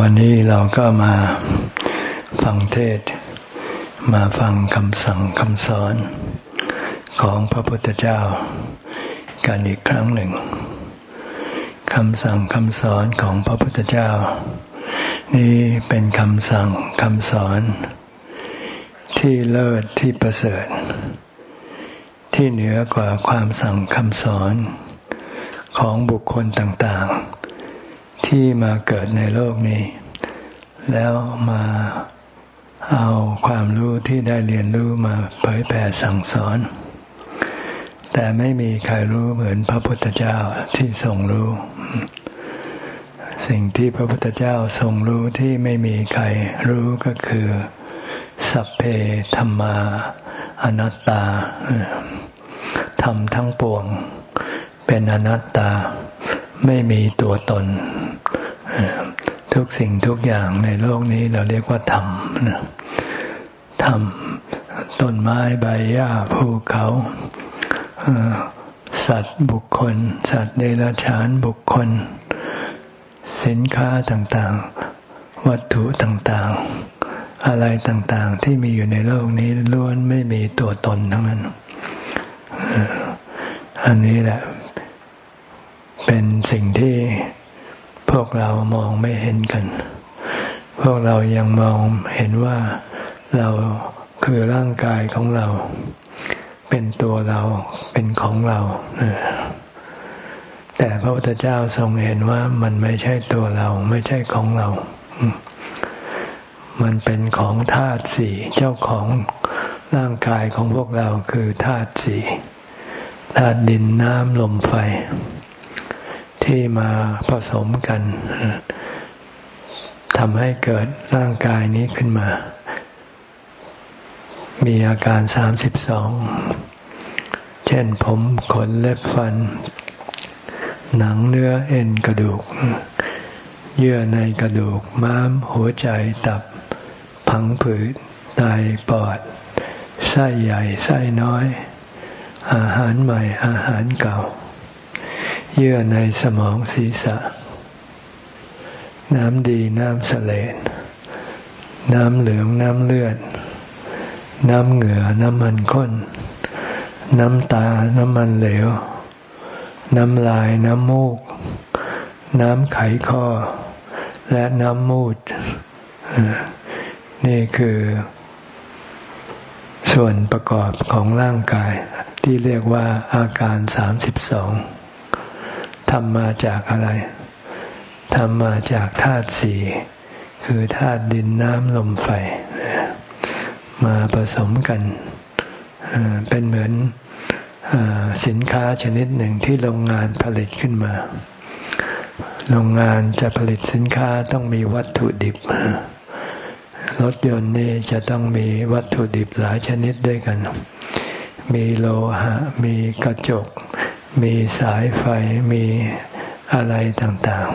วันนี้เราก็มาฟังเทศ มาฟังคำสั่งคำสอนของพระพุทธเจ้า กันอีกครั้งหนึ่งคำสั่งคำสอนของพระพุทธเจ้า นี่เป็นคำสั่งคำสอน ที่เลิศที่ประเสริฐ ที่เหนือกว่าความสั่งคำสอนของบุคคลต่างๆ ที่มาเกิดในโลกนี้ แล้วมาเอาความรู้ที่ได้เรียนรู้มาเผยแผ่สั่งสอน แต่ไม่มีใครรู้เหมือนพระพุทธเจ้าที่ทรงรู้ สิ่งที่พระพุทธเจ้าทรงรู้ที่ไม่มีใครรู้ก็คือ สัพเพธรรมาอนัตตาทำทั้งปวง เป็นอนัตตาไม่มีตัวตน ทุกสิ่งทุกอย่างในโลกนี้เราเรียกว่าธรรมธรรมต้นไม้ใบหญ้าภูเขาสัตว์บุคคล สัตว์เดรัจฉานบุคคล สินค้าต่างๆ วัตถุต่างๆ อะไรต่างๆ ที่มีอยู่ในโลกนี้ล้วนไม่มีตัวตนทั้งนั้น อันนี้แหละ เป็นสิ่งที่ พวกเรามองไม่เห็นกัน พวกเรายังมองเห็นว่าเราคือร่างกายของเรา เป็นตัวเราเป็นของเรา แต่พระพุทธเจ้าทรงเห็นว่ามันไม่ใช่ตัวเราไม่ใช่ของเรา มันเป็นของธาตุสี่เจ้าของร่างกายของพวกเราคือธาตุสี่ธาตุดินน้ำลมไฟ ที่มาผสมกันทำให้เกิดร่างกายนี้ขึ้นมา มีอาการสามสิบสอง เช่นผมขนเล็บฟัน หนังเนื้อเอ็นกระดูก เยื่อในกระดูก ม้าม หัวใจ ตับพังผืด ไต ปอด ไส้ใหญ่ ไส้น้อย อาหารใหม่ อาหารเก่า เยื่อในสมองศีรษะ น้ำดีน้ำเสลดน้ำเหลืองน้ำเลือด น้ำเหงื่อน้ำมันข้น น้ำตา น้ำมันเหลว น้ำลายน้ำมูก น้ำไขข้อ และน้ำมูด นี่คือ ส่วนประกอบของร่างกายที่เรียกว่าอาการสามสิบสอง ทำมาจากอะไรทำมาจากธาตุสี่คือธาตุดินน้ำลมไฟ มาผสมกันเป็นเหมือนสินค้าชนิดหนึ่งที่โรงงานผลิตขึ้นมา โรงงานจะผลิตสินค้าต้องมีวัตถุดิบ รถยนต์นี่จะต้องมีวัตถุดิบหลายชนิดด้วยกัน มีโลหะ มีกระจก มีสายไฟมีอะไรต่าง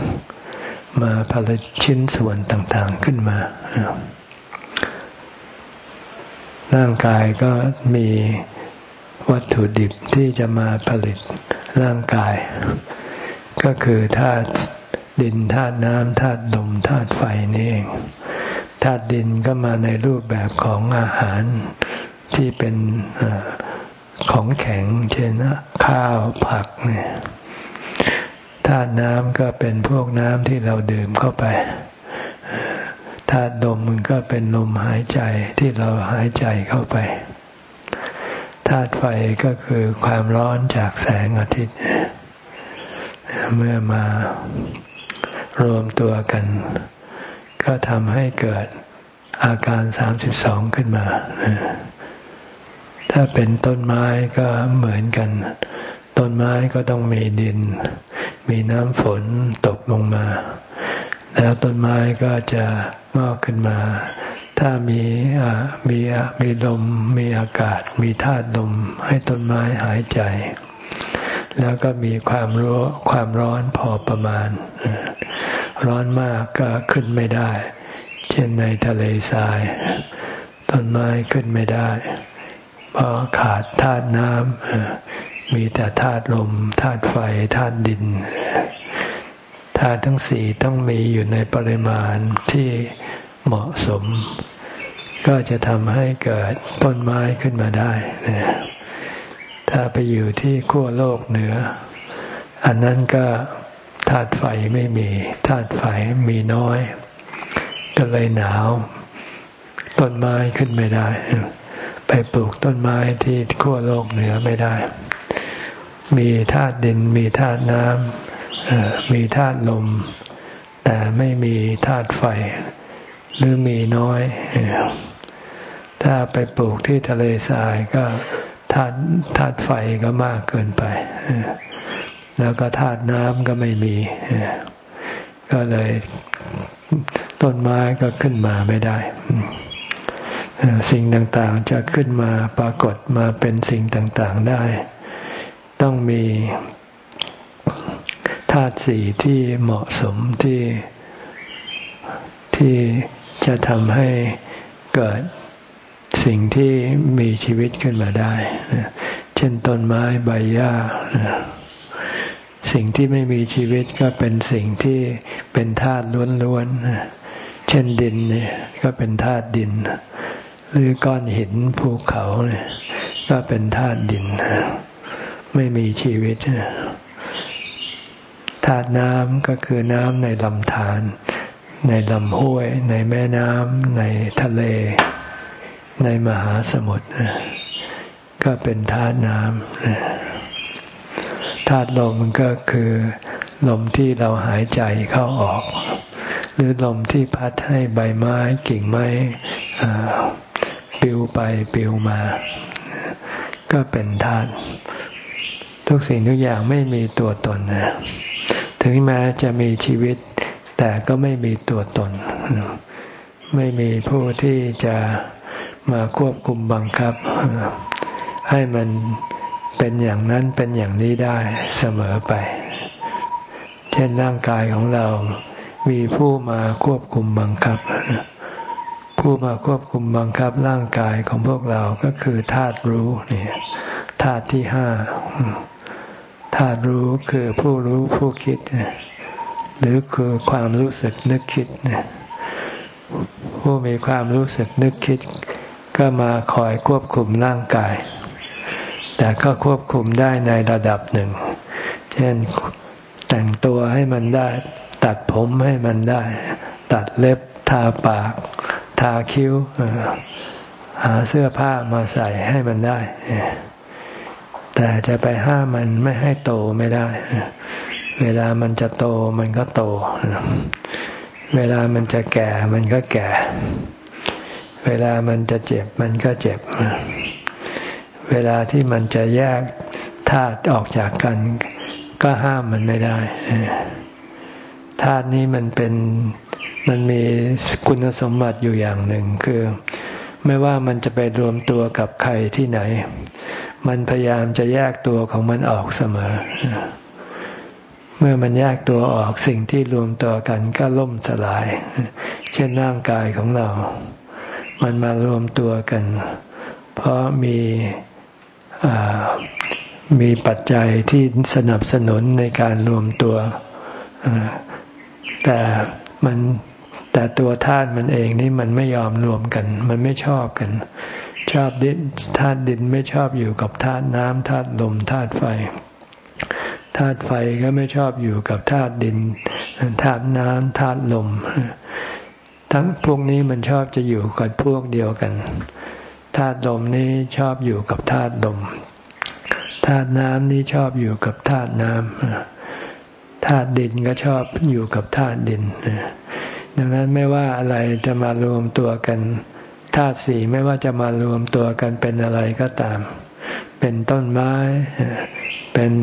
ๆ มาผลิตชิ้นส่วนต่างๆขึ้นมา ร่างกายก็มีวัตถุดิบที่จะมาผลิตร่างกาย ก็คือธาตุดินธาตุน้ำธาตุลมธาตุไฟนี่เองธาตุดินก็มาในรูปแบบของอาหารที่เป็น ของแข็ง เช่นข้าวผักเนี่ยธาตุน้ำก็เป็นพวกน้ำที่เราดื่มเข้าไปธาตุลมมันก็เป็นลมหายใจที่เราหายใจเข้าไปธาตุไฟก็คือความร้อนจากแสงอาทิตย์ เมื่อมารวมตัวกัน ก็ทำให้เกิดอาการสามสิบสองขึ้นมา ถ้าเป็นต้นไม้ก็เหมือนกัน ต้นไม้ก็ต้องมีดิน มีน้ำฝนตกลงมา แล้วต้นไม้ก็จะงอกขึ้นมา ถ้ามีมีมีลม มีอากาศ มีธาตุลมให้ต้นไม้หายใจ แล้วก็มีความรู้ความร้อนพอประมาณ ร้อนมากก็ขึ้นไม่ได้ เช่นในทะเลทราย ต้นไม้ขึ้นไม่ได้ พราะขาดธาตุน้ำมีแต่ธาตุลมธาตุไฟธาตุดินธาตุทั้งสี่ต้องมีอยู่ในปริมาณที่เหมาะสม ก็จะทำให้เกิดต้นไม้ขึ้นมาได้นะถ้าไปอยู่ที่ขั้วโลกเหนือ อันนั้นก็ธาตุไฟไม่มีธาตุไฟมีน้อย ก็เลยหนาว ต้นไม้ขึ้นไม่ได้ ไปปลูกต้นไม้ที่ขั้วโลกเหนือไม่ได้ มีธาตุดิน มีธาตุน้ำมีธาตุลม แต่ไม่มีธาตุไฟ หรือมีน้อย ถ้าไปปลูกที่ทะเลทรายก็ธาตุธาตุไฟก็มากเกินไป แล้วก็ธาตุน้ำก็ไม่มี ก็เลยต้นไม้ก็ขึ้นมาไม่ได้ สิ่งต่างๆจะขึ้นมาปรากฏมาเป็นสิ่งต่างๆได้ ต้องมีธาตุสี่ที่เหมาะสมที่ที่จะทำให้เกิดสิ่งที่มีชีวิตขึ้นมาได้ เช่นต้นไม้ใบหญ้า สิ่งที่ไม่มีชีวิตก็เป็นสิ่งที่เป็นธาตุล้วนๆ เช่นดินเนี่ยก็เป็นธาตุดิน หรือก้อนหินภูเขาเนี่ยก็เป็นธาตุดิน ไม่มีชีวิตธาตุน้ำก็คือน้ำในลำธารในลำห้วย ในแม่น้ำในทะเล ในมหาสมุทรก็เป็นธาตุน้ำธาตุลมก็คือลมที่เราหายใจเข้าออก หรือลมที่พัดให้ใบไม้กิ่งไม้ ปิวไปปิวมา ก็เป็นธาตุทุกสิ่งทุกอย่างไม่มีตัวตนนะถึงแม้จะมีชีวิต แต่ก็ไม่มีตัวตน ไม่มีผู้ที่จะมาควบคุมบังคับ ให้มันเป็นอย่างนั้นเป็นอย่างนี้ได้เสมอไป เช่นร่างกายของเรา มีผู้มาควบคุมบังคับ ผู้มาควบคุมบังคับร่างกายของพวกเราก็คือธาตุรู้เนี่ยธาตุที่ห้าธาตุรู้คือผู้รู้ผู้คิด หรือคือความรู้สึกนึกคิดผู้มีความรู้สึกนึกคิด ก็มาคอยควบคุมร่างกาย แต่ก็ควบคุมได้ในระดับหนึ่ง เช่นแต่งตัวให้มันได้ ตัดผมให้มันได้ ตัดเล็บทาปาก ทาคิ้วหาเสื้อผ้ามาใส่ให้มันได้ แต่จะไปห้ามมันไม่ให้โตไม่ได้ เวลามันจะโตมันก็โต เวลามันจะแก่มันก็แก่ เวลามันจะเจ็บมันก็เจ็บ เวลาที่มันจะแยกธาตุออกจากกัน ก็ห้ามมันไม่ได้ธาตุนี้มันเป็น มันมีคุณสมบัติอยู่อย่างหนึ่งคือ ไม่ว่ามันจะไปรวมตัวกับใครที่ไหน มันพยายามจะแยกตัวของมันออกเสมอ เมื่อมันแยกตัวออกสิ่งที่รวมตัวกันก็ล่มสลาย เช่นร่างกายของเรา มันมารวมตัวกัน เพราะมีมีปัจจัยที่สนับสนุนในการรวมตัว แต่มัน แต่ตัวธาตุมันเองนี่มันไม่ยอมรวมกัน มันไม่ชอบกัน ชอบดินธาตุดินไม่ชอบอยู่กับธาตุน้ำธาตุลมธาตุไฟธาตุไฟก็ไม่ชอบอยู่กับธาตุดินธาตุน้ำธาตุลม ทั้งพวกนี้มันชอบจะอยู่กับพวกเดียวกันธาตุลมนี้ชอบอยู่กับธาตุลมธาตุน้ำนี้ชอบอยู่กับธาตุน้ำธาตุดินก็ชอบอยู่กับธาตุดิน ดังนั้นไม่ว่าอะไรจะมารวมตัวกันธาตุสี่ไม่ว่าจะมารวมตัวกันเป็นอะไรก็ตาม เป็นต้นไม้ เป็น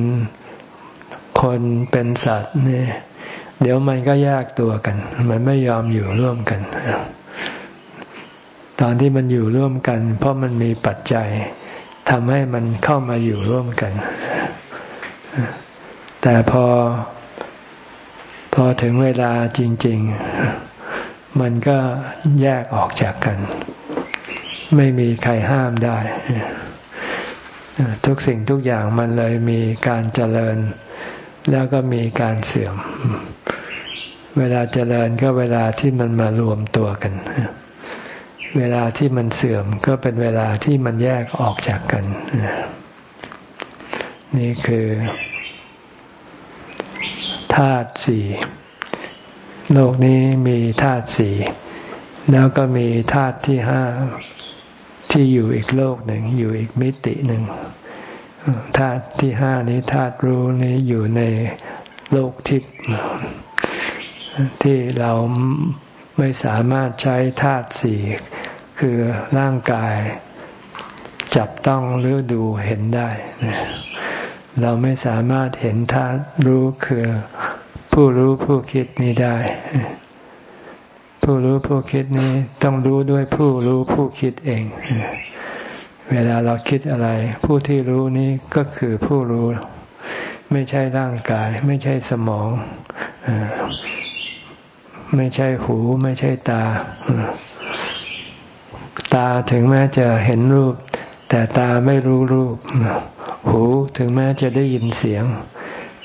คนเป็นสัตว์นี่เดี๋ยวมันก็แยกตัวกัน มันไม่ยอมอยู่ร่วมกัน ตอนที่มันอยู่ร่วมกัน เพราะมันมีปัจจัยทำให้มันเข้ามาอยู่ร่วมกัน แต่พอ พอถึงเวลาจริง ๆ มันก็แยกออกจากกัน ไม่มีใครห้ามได้ ทุกสิ่งทุกอย่างมันเลยมีการเจริญ แล้วก็มีการเสื่อม เวลาเจริญก็เวลาที่มันมารวมตัวกัน เวลาที่มันเสื่อมก็เป็นเวลาที่มันแยกออกจากกัน นี่คือ ธาตุสี่โลกนี้มีธาตุสี่แล้วก็มีธาตุที่ห้าที่อยู่อีกโลกหนึ่ง อยู่อีกมิติหนึ่งธาตุที่ห้านี้ธาตุรู้นี้อยู่ในโลกทิพย์ที่เราไม่สามารถใช้ธาตุสี่คือร่างกาย จับต้องหรือดูเห็นได้ เราไม่สามารถเห็นธาตุรู้คือผู้รู้ผู้คิดนี้ได้ ผู้รู้ผู้คิดนี้ต้องรู้ด้วยผู้รู้ผู้คิดเอง เวลาเราคิดอะไร ผู้ที่รู้นี้ก็คือผู้รู้ ไม่ใช่ร่างกาย ไม่ใช่สมอง ไม่ใช่หู ไม่ใช่ตา ตาถึงแม้จะเห็นรูป แต่ตาไม่รู้รูป หูถึงแม้จะได้ยินเสียง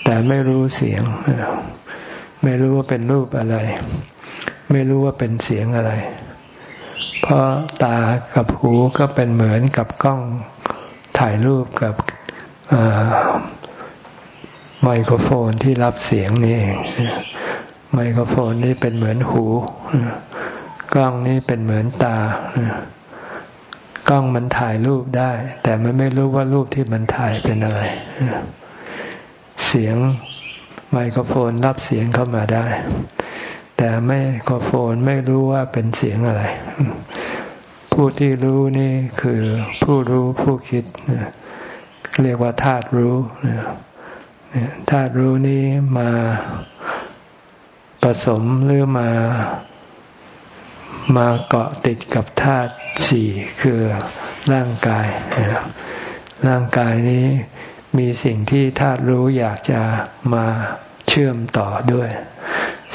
แต่ไม่รู้เสียง ไม่รู้ว่าเป็นรูปอะไร ไม่รู้ว่าเป็นเสียงอะไร เพราะตากับหูก็เป็นเหมือนกับกล้องถ่ายรูปกับไมโครโฟนที่รับเสียงนี่เองไมโครโฟนนี่เป็นเหมือนหู กล้องนี่เป็นเหมือนตา กล้องมันถ่ายรูปได้ แต่มันไม่รู้ว่ารูปที่มันถ่ายเป็นอะไร เสียงไมโครโฟนรับเสียงเข้ามาได้ แต่ไมโครโฟนไม่รู้ว่าเป็นเสียงอะไร ผู้ที่รู้นี่คือผู้รู้ผู้คิด เรียกว่าธาตุรู้ธาตุรู้นี้มาผสมหรือมา มาเกาะติดกับธาตุสี่คือร่างกาย ร่างกายนี้มีสิ่งที่ธาตุรู้อยากจะมาเชื่อมต่อด้วย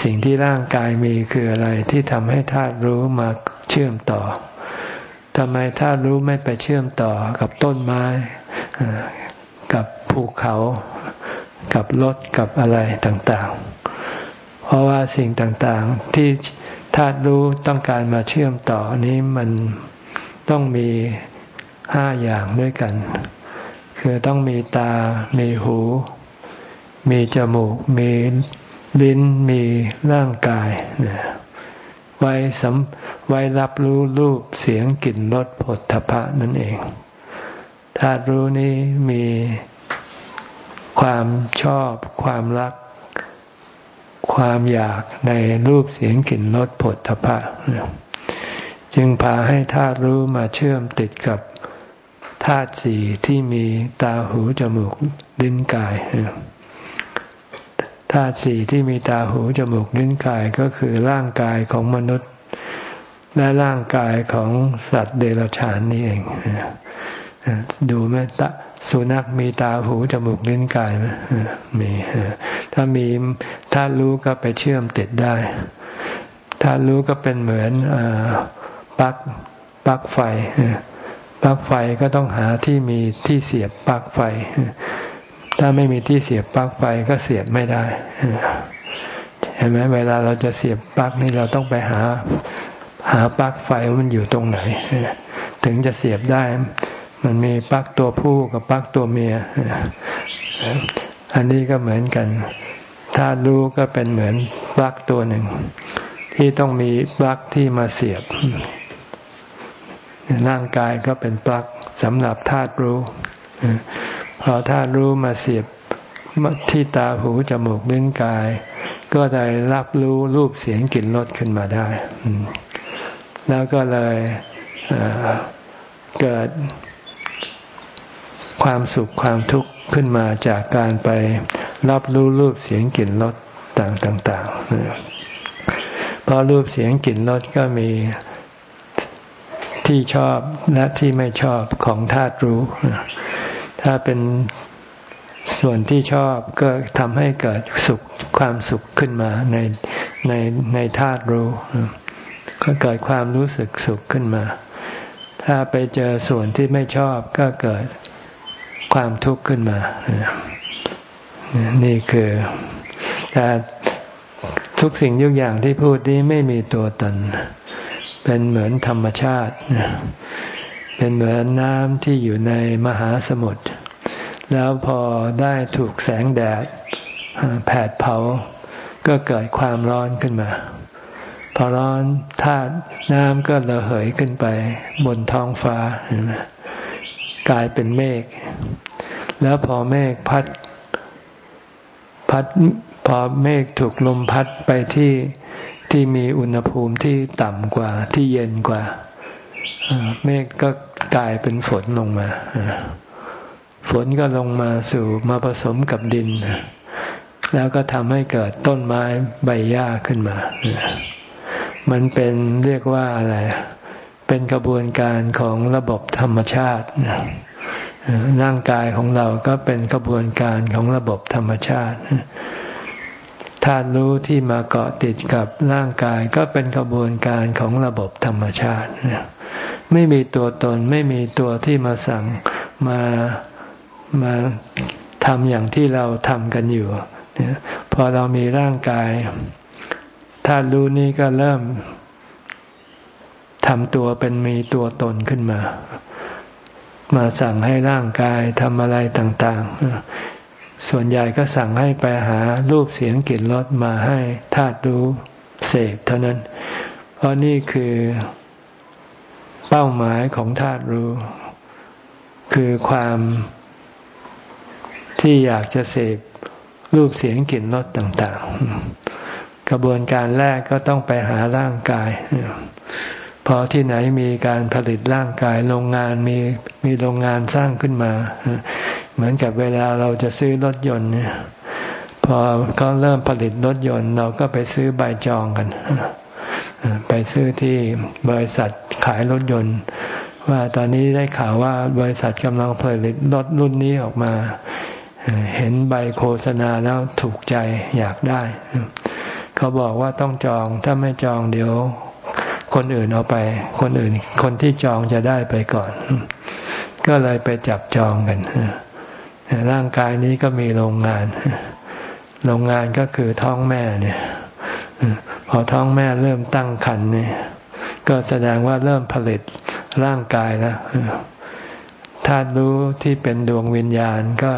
สิ่งที่ร่างกายมีคืออะไรที่ทำให้ธาตุรู้มาเชื่อมต่อทำไมธาตุรู้ไม่ไปเชื่อมต่อกับต้นไม้ กับภูเขา กับรถกับอะไรต่างๆ เพราะว่าสิ่งต่างๆที่ ธาตุรู้ต้องการมาเชื่อมต่อนี้มันต้องมีห้าอย่างด้วยกัน คือต้องมีตา มีหู มีจมูก มีลิ้น มีร่างกายไว้สำไว้รับรู้รูปเสียงกลิ่นรสผลทพะนั่นเองธาตุรู้นี้มีความชอบความรัก ความอยากในรูปเสียงกลิ่นรสผลทพะ จึงพาให้ธาตุรู้มาเชื่อมติดกับธาตุสี่ที่มีตาหูจมูกลิ้นกายธาตุสี่ที่มีตาหูจมูกลิ้นกายก็คือร่างกายของมนุษย์ และร่างกายของสัตว์เดรัจฉานนี่เองดูไหมตา สุนัขมีตาหูจมูกลิ้นกายไหมมีถ้ามีถ้ารู้ก็ไปเชื่อมติดได้ ถ้ารู้ก็เป็นเหมือนปลั๊กปลั๊กไฟปลั๊กไฟก็ต้องหาที่มีที่เสียบปลั๊กไฟ ถ้าไม่มีที่เสียบปลั๊กไฟก็เสียบไม่ได้เห็นไหมเวลาเราจะเสียบปลั๊กนี่เราต้องไปหาหาปลั๊กไฟว่ามันอยู่ตรงไหน ถึงจะเสียบได้ มันมีปลั๊กตัวผู้กับปลั๊กตัวเมีย อันนี้ก็เหมือนกันถ้ารู้ก็เป็นเหมือนปลั๊กตัวหนึ่ง ที่ต้องมีปลั๊กที่มาเสียบ ร่างกายก็เป็นปลั๊กสำหรับธาตุรู้ พอธาตุรู้มาเสียบที่ตาหูจมูกลิ้นกาย ก็ได้รับรู้รูปเสียงกลิ่นรสขึ้นมาได้ แล้วก็เลยเกิด ความสุขความทุกข์ขึ้นมาจากการไปรับรู้รูปเสียงกลิ่นรสต่างๆเพราะรูปเสียงกลิ่นรสก็มีที่ชอบและที่ไม่ชอบของธาตุรู้ ถ้าเป็นส่วนที่ชอบก็ทำให้เกิดสุขความสุขขึ้นมาในในในธาตุรู้ ก็เกิดความรู้สึกสุขขึ้นมา ถ้าไปเจอส่วนที่ไม่ชอบก็เกิด ความทุกข์ขึ้นมา นี่คือ แต่ทุกสิ่งทุกอย่างที่พูดนี้ไม่มีตัวตน เป็นเหมือนธรรมชาติ เป็นเหมือนน้ำที่อยู่ในมหาสมุทร แล้วพอได้ถูกแสงแดดแผดเผา ก็เกิดความร้อนขึ้นมาพอร้อนธาตุน้ำก็ระเหยขึ้นไปบนท้องฟ้า กลายเป็นเมฆแล้วพอเมฆพัด พัดพอเมฆถูกลมพัดไปที่ที่มีอุณหภูมิที่ต่ำกว่าที่เย็นกว่าเมฆก็กลายเป็นฝนลงมาฝนก็ลงมาสู่มาผสมกับดิน แล้วก็ทำให้เกิดต้นไม้ใบหญ้าขึ้นมา มันเป็นเรียกว่าอะไร เป็นกระบวนการของระบบธรรมชาติร่างกายของเราก็เป็นกระบวนการของระบบธรรมชาติธาตุรู้ที่มาเกาะติดกับร่างกายก็เป็นกระบวนการของระบบธรรมชาติไม่มีตัวตนไม่มีตัวที่มาสั่งมามาทำอย่างที่เราทำกันอยู่พอเรามีร่างกายธาตุรู้นี้ก็เริ่ม ทำตัวเป็นมีตัวตนขึ้นมา มาสั่งให้ร่างกายทำอะไรต่าง ๆ ส่วนใหญ่ก็สั่งให้ไปหารูปเสียงกลิ่นรสมาให้ธาตุรู้เสพเท่านั้น เพราะนี่คือเป้าหมายของธาตุรู้ คือความที่อยากจะเสพรูปเสียงกลิ่นรสต่าง ๆ กระบวนการแรกก็ต้องไปหาร่างกาย พอที่ไหนมีการผลิตร่างกายโรงงานมีมีโรงงานสร้างขึ้นมา เหมือนกับเวลาเราจะซื้อรถยนต์เนี่ยพอเขาเริ่มผลิตรถยนต์ เราก็ไปซื้อใบจองกัน ไปซื้อที่บริษัทขายรถยนต์ ว่าตอนนี้ได้ข่าวว่าบริษัทกำลังผลิตรถรุ่นนี้ออกมา เห็นใบโฆษณาแล้วถูกใจอยากได้ เขาบอกว่าต้องจองถ้าไม่จองเดี๋ยว คนอื่นเอาไป คนอื่น คนที่จองจะได้ไปก่อน ก็เลยไปจับจองกันร่างกายนี้ก็มีโรงงาน โรงงานก็คือท้องแม่เนี่ย พอท้องแม่เริ่มตั้งครรภ์เนี่ย ก็แสดงว่าเริ่มผลิตร่างกายแล้วธาตุรู้ที่เป็นดวงวิญญาณก็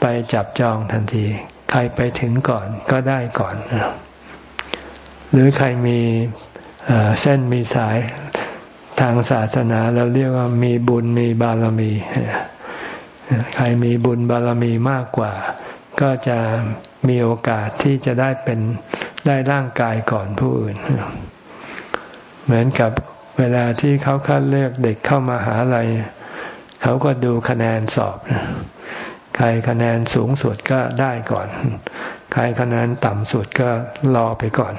ไปจับจองทันที ใครไปถึงก่อนก็ได้ก่อน หรือใครมี เส้นมีสายทางศาสนาเราเรียกว่ามีบุญมีบารมี ใครมีบุญบารมีมากกว่า ก็จะมีโอกาสที่จะได้เป็นได้ร่างกายก่อนผู้อื่น เหมือนกับเวลาที่เขาคัดเลือกเด็กเข้ามาหาลัยเขาก็ดูคะแนนสอบ ใครคะแนนสูงสุดก็ได้ก่อน ใครคะแนนต่ำสุดก็รอไปก่อน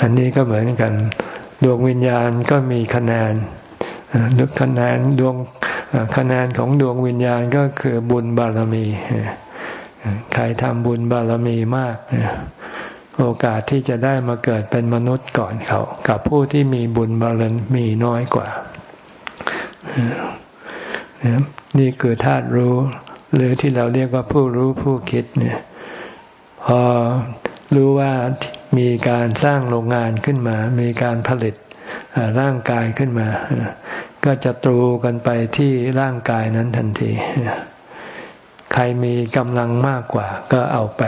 อันนี้ก็เหมือนกัน ดวงวิญญาณก็มีคะแนนคะแนนดวงคะแนนของดวงวิญญาณก็คือบุญบารมี ใครทำบุญบารมีมาก โอกาสที่จะได้มาเกิดเป็นมนุษย์ก่อนเขา กับผู้ที่มีบุญบารมีน้อยกว่า นี่คือธาตุรู้ หรือที่เราเรียกว่าผู้รู้ผู้คิดเนี่ย พอ รู้ว่ามีการสร้างโรงงานขึ้นมา มีการผลิตร่างกายขึ้นมา ก็จะตรูกันไปที่ร่างกายนั้นทันที ใครมีกำลังมากกว่าก็เอาไป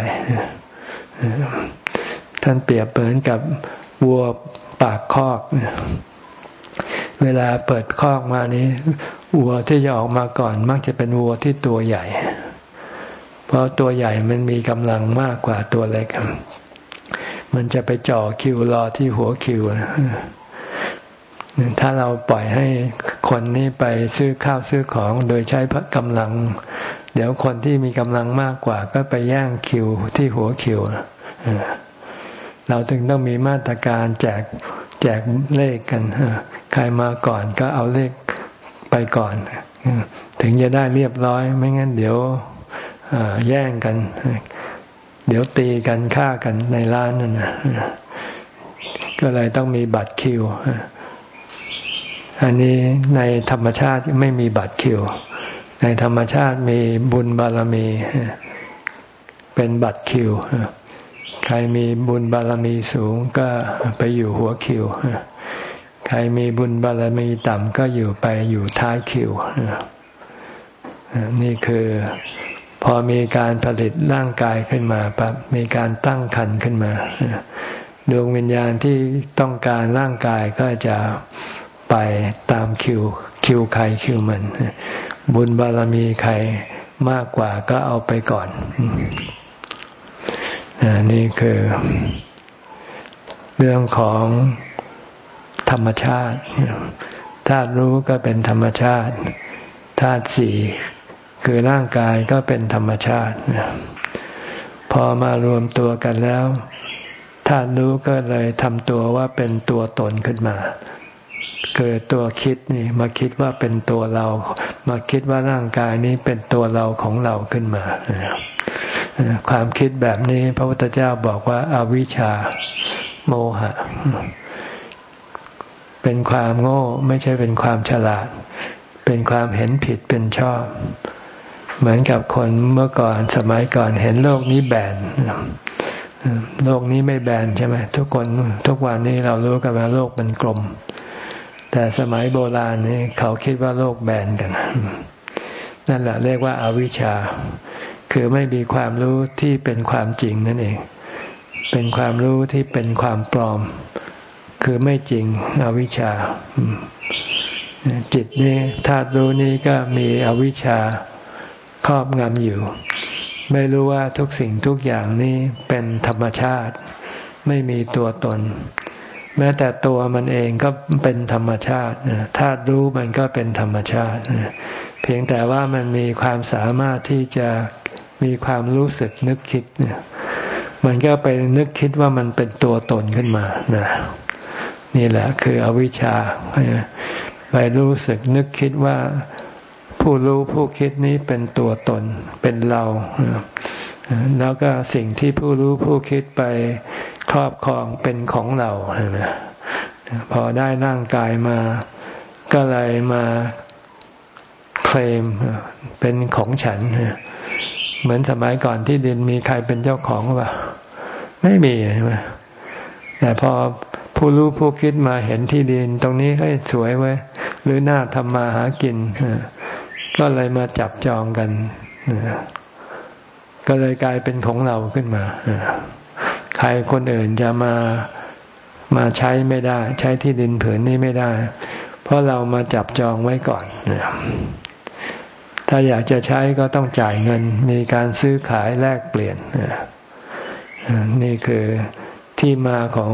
ท่านเปรียบเหมือนกับวัวปากคอก เวลาเปิดคอกมานี้ วัวที่จะออกมาก่อน มักจะเป็นวัวที่ตัวใหญ่ เพราะตัวใหญ่มันมีกำลังมากกว่าตัวเล็กมันจะไปจ่อคิวรอที่หัวคิวนะถ้าเราปล่อยให้คนนี้ไปซื้อข้าวซื้อของโดยใช้กำลัง เดี๋ยวคนที่มีกำลังมากกว่า ก็ไปย่างคิวที่หัวคิวเราถึงต้องมีมาตรการแจกแจกเลขกันใครมาก่อนก็เอาเลขไปก่อน ถึงจะได้เรียบร้อย ไม่งั้นเดี๋ยว แย่งกัน เดี๋ยวตีกันฆ่ากันในร้านนั่นก็เลยต้องมีบัตรคิว อันนี้ในธรรมชาติไม่มีบัตรคิว ในธรรมชาติมีบุญบารมี เป็นบัตรคิว ใครมีบุญบารมีสูงก็ไปอยู่หัวคิว ใครมีบุญบารมีต่ำก็อยู่ไปอยู่ท้ายคิว นี่คือ พอมีการผลิตร่างกายขึ้นมาปั๊บมีการตั้งคันขึ้นมาดวงวิญญาณที่ต้องการร่างกายก็จะไปตามคิวคิวใครคิวมัน บุญบารมีใครมากกว่าก็เอาไปก่อนนี่คือ เรื่องของธรรมชาติธาตุรู้ก็เป็นธรรมชาติธาตุสี่ คือร่างกายก็เป็นธรรมชาติ พอมารวมตัวกันแล้วธาตุรู้ก็เลยทำตัวว่าเป็นตัวตนขึ้นมา เกิดตัวคิดนี่มาคิดว่าเป็นตัวเรา มาคิดว่าร่างกายนี้เป็นตัวเราของเราขึ้นมา ความคิดแบบนี้พระพุทธเจ้าบอกว่าอาวิชชาโมหะ เป็นความโง่ไม่ใช่เป็นความฉลาด เป็นความเห็นผิดเป็นชอบ เหมือนกับคนเมื่อก่อนสมัยก่อนเห็นโลกนี้แบนโลกนี้ไม่แบนใช่ไหมทุกคนทุกวันนี้เรารู้กันว่าโลกมันกลม แต่สมัยโบราณนี่เขาคิดว่าโลกแบนกัน นั่นแหละเรียกว่าอาวิชชา คือไม่มีความรู้ที่เป็นความจริงนั่นเอง เป็นความรู้ที่เป็นความปลอม คือไม่จริงอวิชชา จิตนี้ธาตุรู้นี้ก็มีอวิชชา ครอบงำอยู่ ไม่รู้ว่าทุกสิ่งทุกอย่างนี้เป็นธรรมชาติ ไม่มีตัวตน แม้แต่ตัวมันเองก็เป็นธรรมชาติธาตุรู้มันก็เป็นธรรมชาติ เพียงแต่ว่ามันมีความสามารถที่จะมีความรู้สึกนึกคิดเนี่ยมันก็ไปนึกคิดว่ามันเป็นตัวตนขึ้นมานะนี่แหละคืออวิชชาไปรู้สึกนึกคิดว่า ผู้รู้ผู้คิดนี้เป็นตัวตนเป็นเรา แล้วก็สิ่งที่ผู้รู้ผู้คิดไปครอบครองเป็นของเราพอได้ร่างกายมา ก็เลยมาเคลมเป็นของฉัน เหมือนสมัยก่อนที่ดินมีใครเป็นเจ้าของป่ะไม่มีใช่ไหมแต่พอผู้รู้ผู้คิดมาเห็นที่ดิน ตรงนี้ให้สวยไว้ หรือหน้าทำมาหากิน ก็เลยมาจับจองกันก็เลยกลายเป็นของเราขึ้นมาใครคนอื่นจะมามาใช้ไม่ได้ ใช้ที่ดินผืนนี้ไม่ได้ เพราะเรามาจับจองไว้ก่อนถ้าอยากจะใช้ก็ต้องจ่ายเงิน มีการซื้อขายแลกเปลี่ยนนี่คือที่มาของ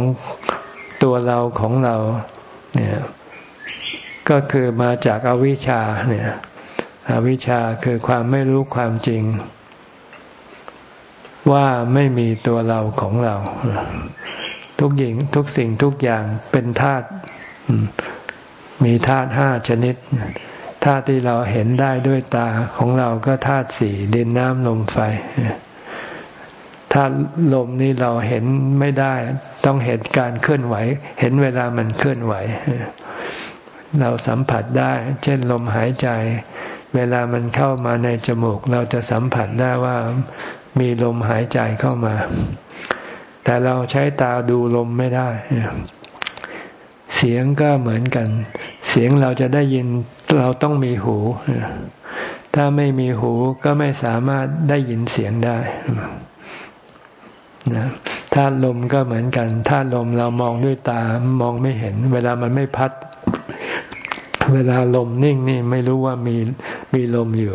ตัวเราของเรา เนี่ย ก็คือมาจากอาวิชชาเนี่ย อวิชชาคือความไม่รู้ความจริง ว่าไม่มีตัวเราของเรา ทุกหญิงทุกสิ่งทุกอย่างเป็นธาตุมีธาตุห้าชนิดธาตุที่เราเห็นได้ด้วยตาของเราก็ธาตุสี่ดินน้ำลมไฟธาตุลมนี่เราเห็นไม่ได้ ต้องเห็นการเคลื่อนไหว เห็นเวลามันเคลื่อนไหว เราสัมผัสได้ เช่นลมหายใจ เวลามันเข้ามาในจมูก เราจะสัมผัสได้ว่ามีลมหายใจเข้ามา แต่เราใช้ตาดูลมไม่ได้ เสียงก็เหมือนกัน เสียงเราจะได้ยินเราต้องมีหู ถ้าไม่มีหูก็ไม่สามารถได้ยินเสียงได้นะถ้าลมก็เหมือนกันถ้าลมเรามองด้วยตามองไม่เห็น เวลามันไม่พัด เวลาลมนิ่งนี่ไม่รู้ว่ามี มีลมอยู่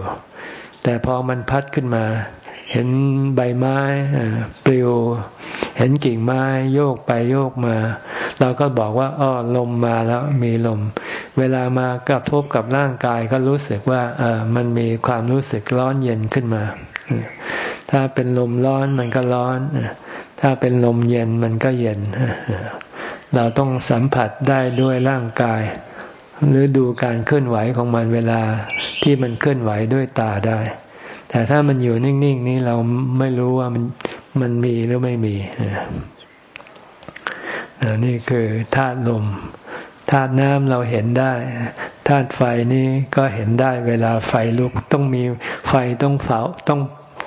แต่พอมันพัดขึ้นมา เห็นใบไม้ปลิว เห็นกิ่งไม้โยกไปโยกมา เราก็บอกว่าอ้อลมมาแล้วมีลม เวลามากระทบกับร่างกายก็รู้สึกว่าเออมันมีความรู้สึกร้อนเย็นขึ้นมา ถ้าเป็นลมร้อนมันก็ร้อน ถ้าเป็นลมเย็นมันก็เย็นเราต้องสัมผัสได้ด้วยร่างกาย หรือดูการเคลื่อนไหวของมันเวลาที่มันเคลื่อนไหวด้วยตาได้ แต่ถ้ามันอยู่นิ่งๆนี้เราไม่รู้ว่ามันมันมีหรือไม่มีนี่คือธาตุลมธาตุน้ำเราเห็นได้ธาตุไฟนี้ก็เห็นได้เวลาไฟลุกต้องมีไฟต้องเฝ้าต้อง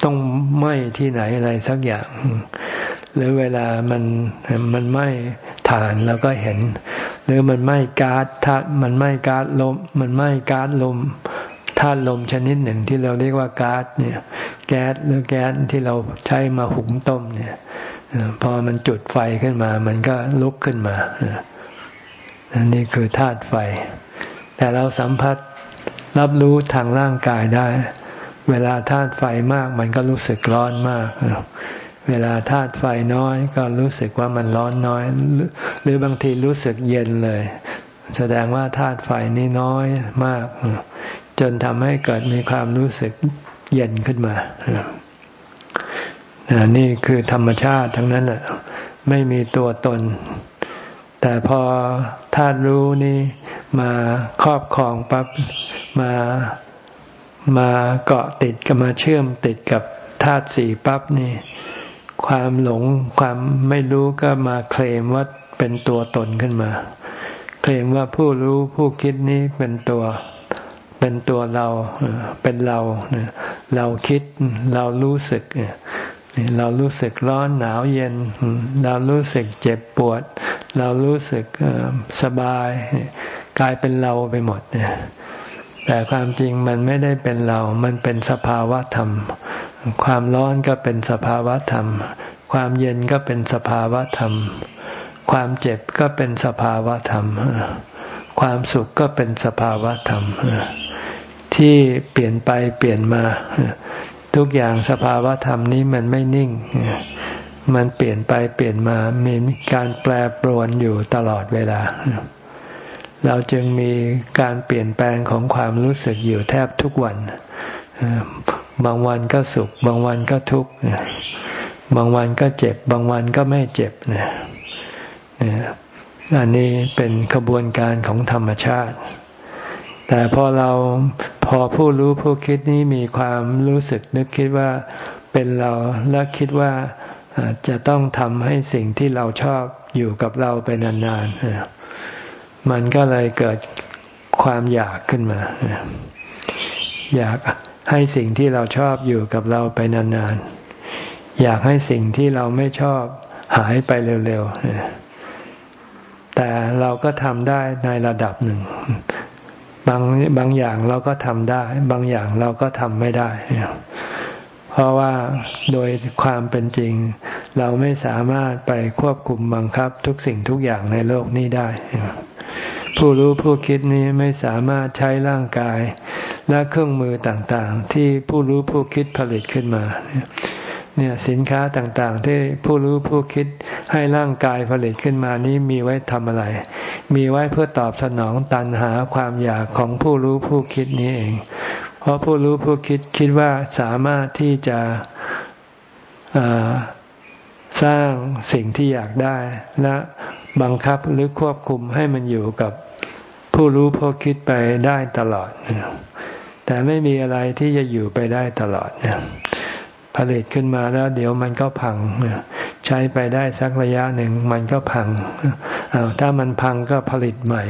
ต้องไหม้ที่ไหนอะไรสักอย่าง หรือเวลามันมันไหม้ฐานเราก็เห็น หรือมันไหม้ก๊าซธาตุมันไหม้ก๊าซลม มันไหม้ก๊าซลมธาตุลมชนิดหนึ่งที่เราเรียกว่าก๊าซเนี่ย แก๊สหรือแก๊สที่เราใช้มาหุงต้มเนี่ยพอมันจุดไฟขึ้นมา มันก็ลุกขึ้นมาอันนี้คือธาตุไฟ แต่เราสัมผัสรับรู้ทางร่างกายได้ เวลาธาตุไฟมาก มันก็รู้สึกร้อนมาก เวลาธาตุไฟน้อยก็รู้สึกว่ามันร้อนน้อย หรือบางทีรู้สึกเย็นเลย แสดงว่าธาตุไฟนี่น้อยมาก จนทำให้เกิดมีความรู้สึกเย็นขึ้นมานี่คือธรรมชาติทั้งนั้นแหละไม่มีตัวตน แต่พอธาตุรู้นี่มาครอบครองปั๊บมามาเกาะติดกับมาเชื่อมติดกับธาตุสี่ปั๊บนี่ ความหลงความไม่รู้ก็มาเคลมว่าเป็นตัวตนขึ้นมา เคลมว่าผู้รู้ผู้คิดนี้เป็นตัวเป็นตัวเราเป็นเราเราคิดเรารู้สึกเรารู้สึกร้อนหนาวเย็น เรารู้สึกเจ็บปวด เรารู้สึกสบาย กลายเป็นเราไปหมดแต่ความจริงมันไม่ได้เป็นเรา มันเป็นสภาวะธรรม ความร้อนก็เป็นสภาวะธรรม ความเย็นก็เป็นสภาวะธรรม ความเจ็บก็เป็นสภาวะธรรม ความสุขก็เป็นสภาวะธรรม ที่เปลี่ยนไปเปลี่ยนมา ทุกอย่างสภาวะธรรมนี้มันไม่นิ่ง มันเปลี่ยนไปเปลี่ยนมา มีการแปรปรวนอยู่ตลอดเวลา เราจึงมีการเปลี่ยนแปลงของความรู้สึกอยู่แทบทุกวัน บางวันก็สุข บางวันก็ทุกข์บางวันก็เจ็บ บางวันก็ไม่เจ็บนะอันนี้เป็นขบวนการของธรรมชาติ แต่พอเราพอผู้รู้ผู้คิดนี้มีความรู้สึกนึกคิดว่าเป็นเราและคิดว่าจะต้องทำให้สิ่งที่เราชอบอยู่กับเราไปนานๆมันก็เลยเกิดความอยากขึ้นมา อยาก ให้สิ่งที่เราชอบอยู่กับเราไปนานๆ อยากให้สิ่งที่เราไม่ชอบหายไปเร็วๆ แต่เราก็ทำได้ในระดับหนึ่ง บางบางอย่างเราก็ทำได้ บางอย่างเราก็ทำไม่ได้ เพราะว่าโดยความเป็นจริง เราไม่สามารถไปควบคุมบังคับทุกสิ่งทุกอย่างในโลกนี้ได้ ผู้รู้ผู้คิดนี้ไม่สามารถใช้ร่างกาย และเครื่องมือต่างๆ ที่ผู้รู้ผู้คิดผลิตขึ้นมาเนี่ยสินค้าต่างๆ ที่ผู้รู้ผู้คิดให้ร่างกายผลิตขึ้นมานี้มีไว้ทำอะไร มีไว้เพื่อตอบสนองตันหาความอยากของผู้รู้ผู้คิดนี้เอง เพราะผู้รู้ผู้คิดคิดว่าสามารถที่จะ สร้างสิ่งที่อยากได้และบังคับหรือควบคุมให้มันอยู่กับผู้รู้ผู้คิดไปได้ตลอด แต่ไม่มีอะไรที่จะอยู่ไปได้ตลอดผลิตขึ้นมาแล้วเดี๋ยวมันก็พัง ใช้ไปได้สักระยะหนึ่งมันก็พังอาถ้ามันพังก็ผลิตใหม่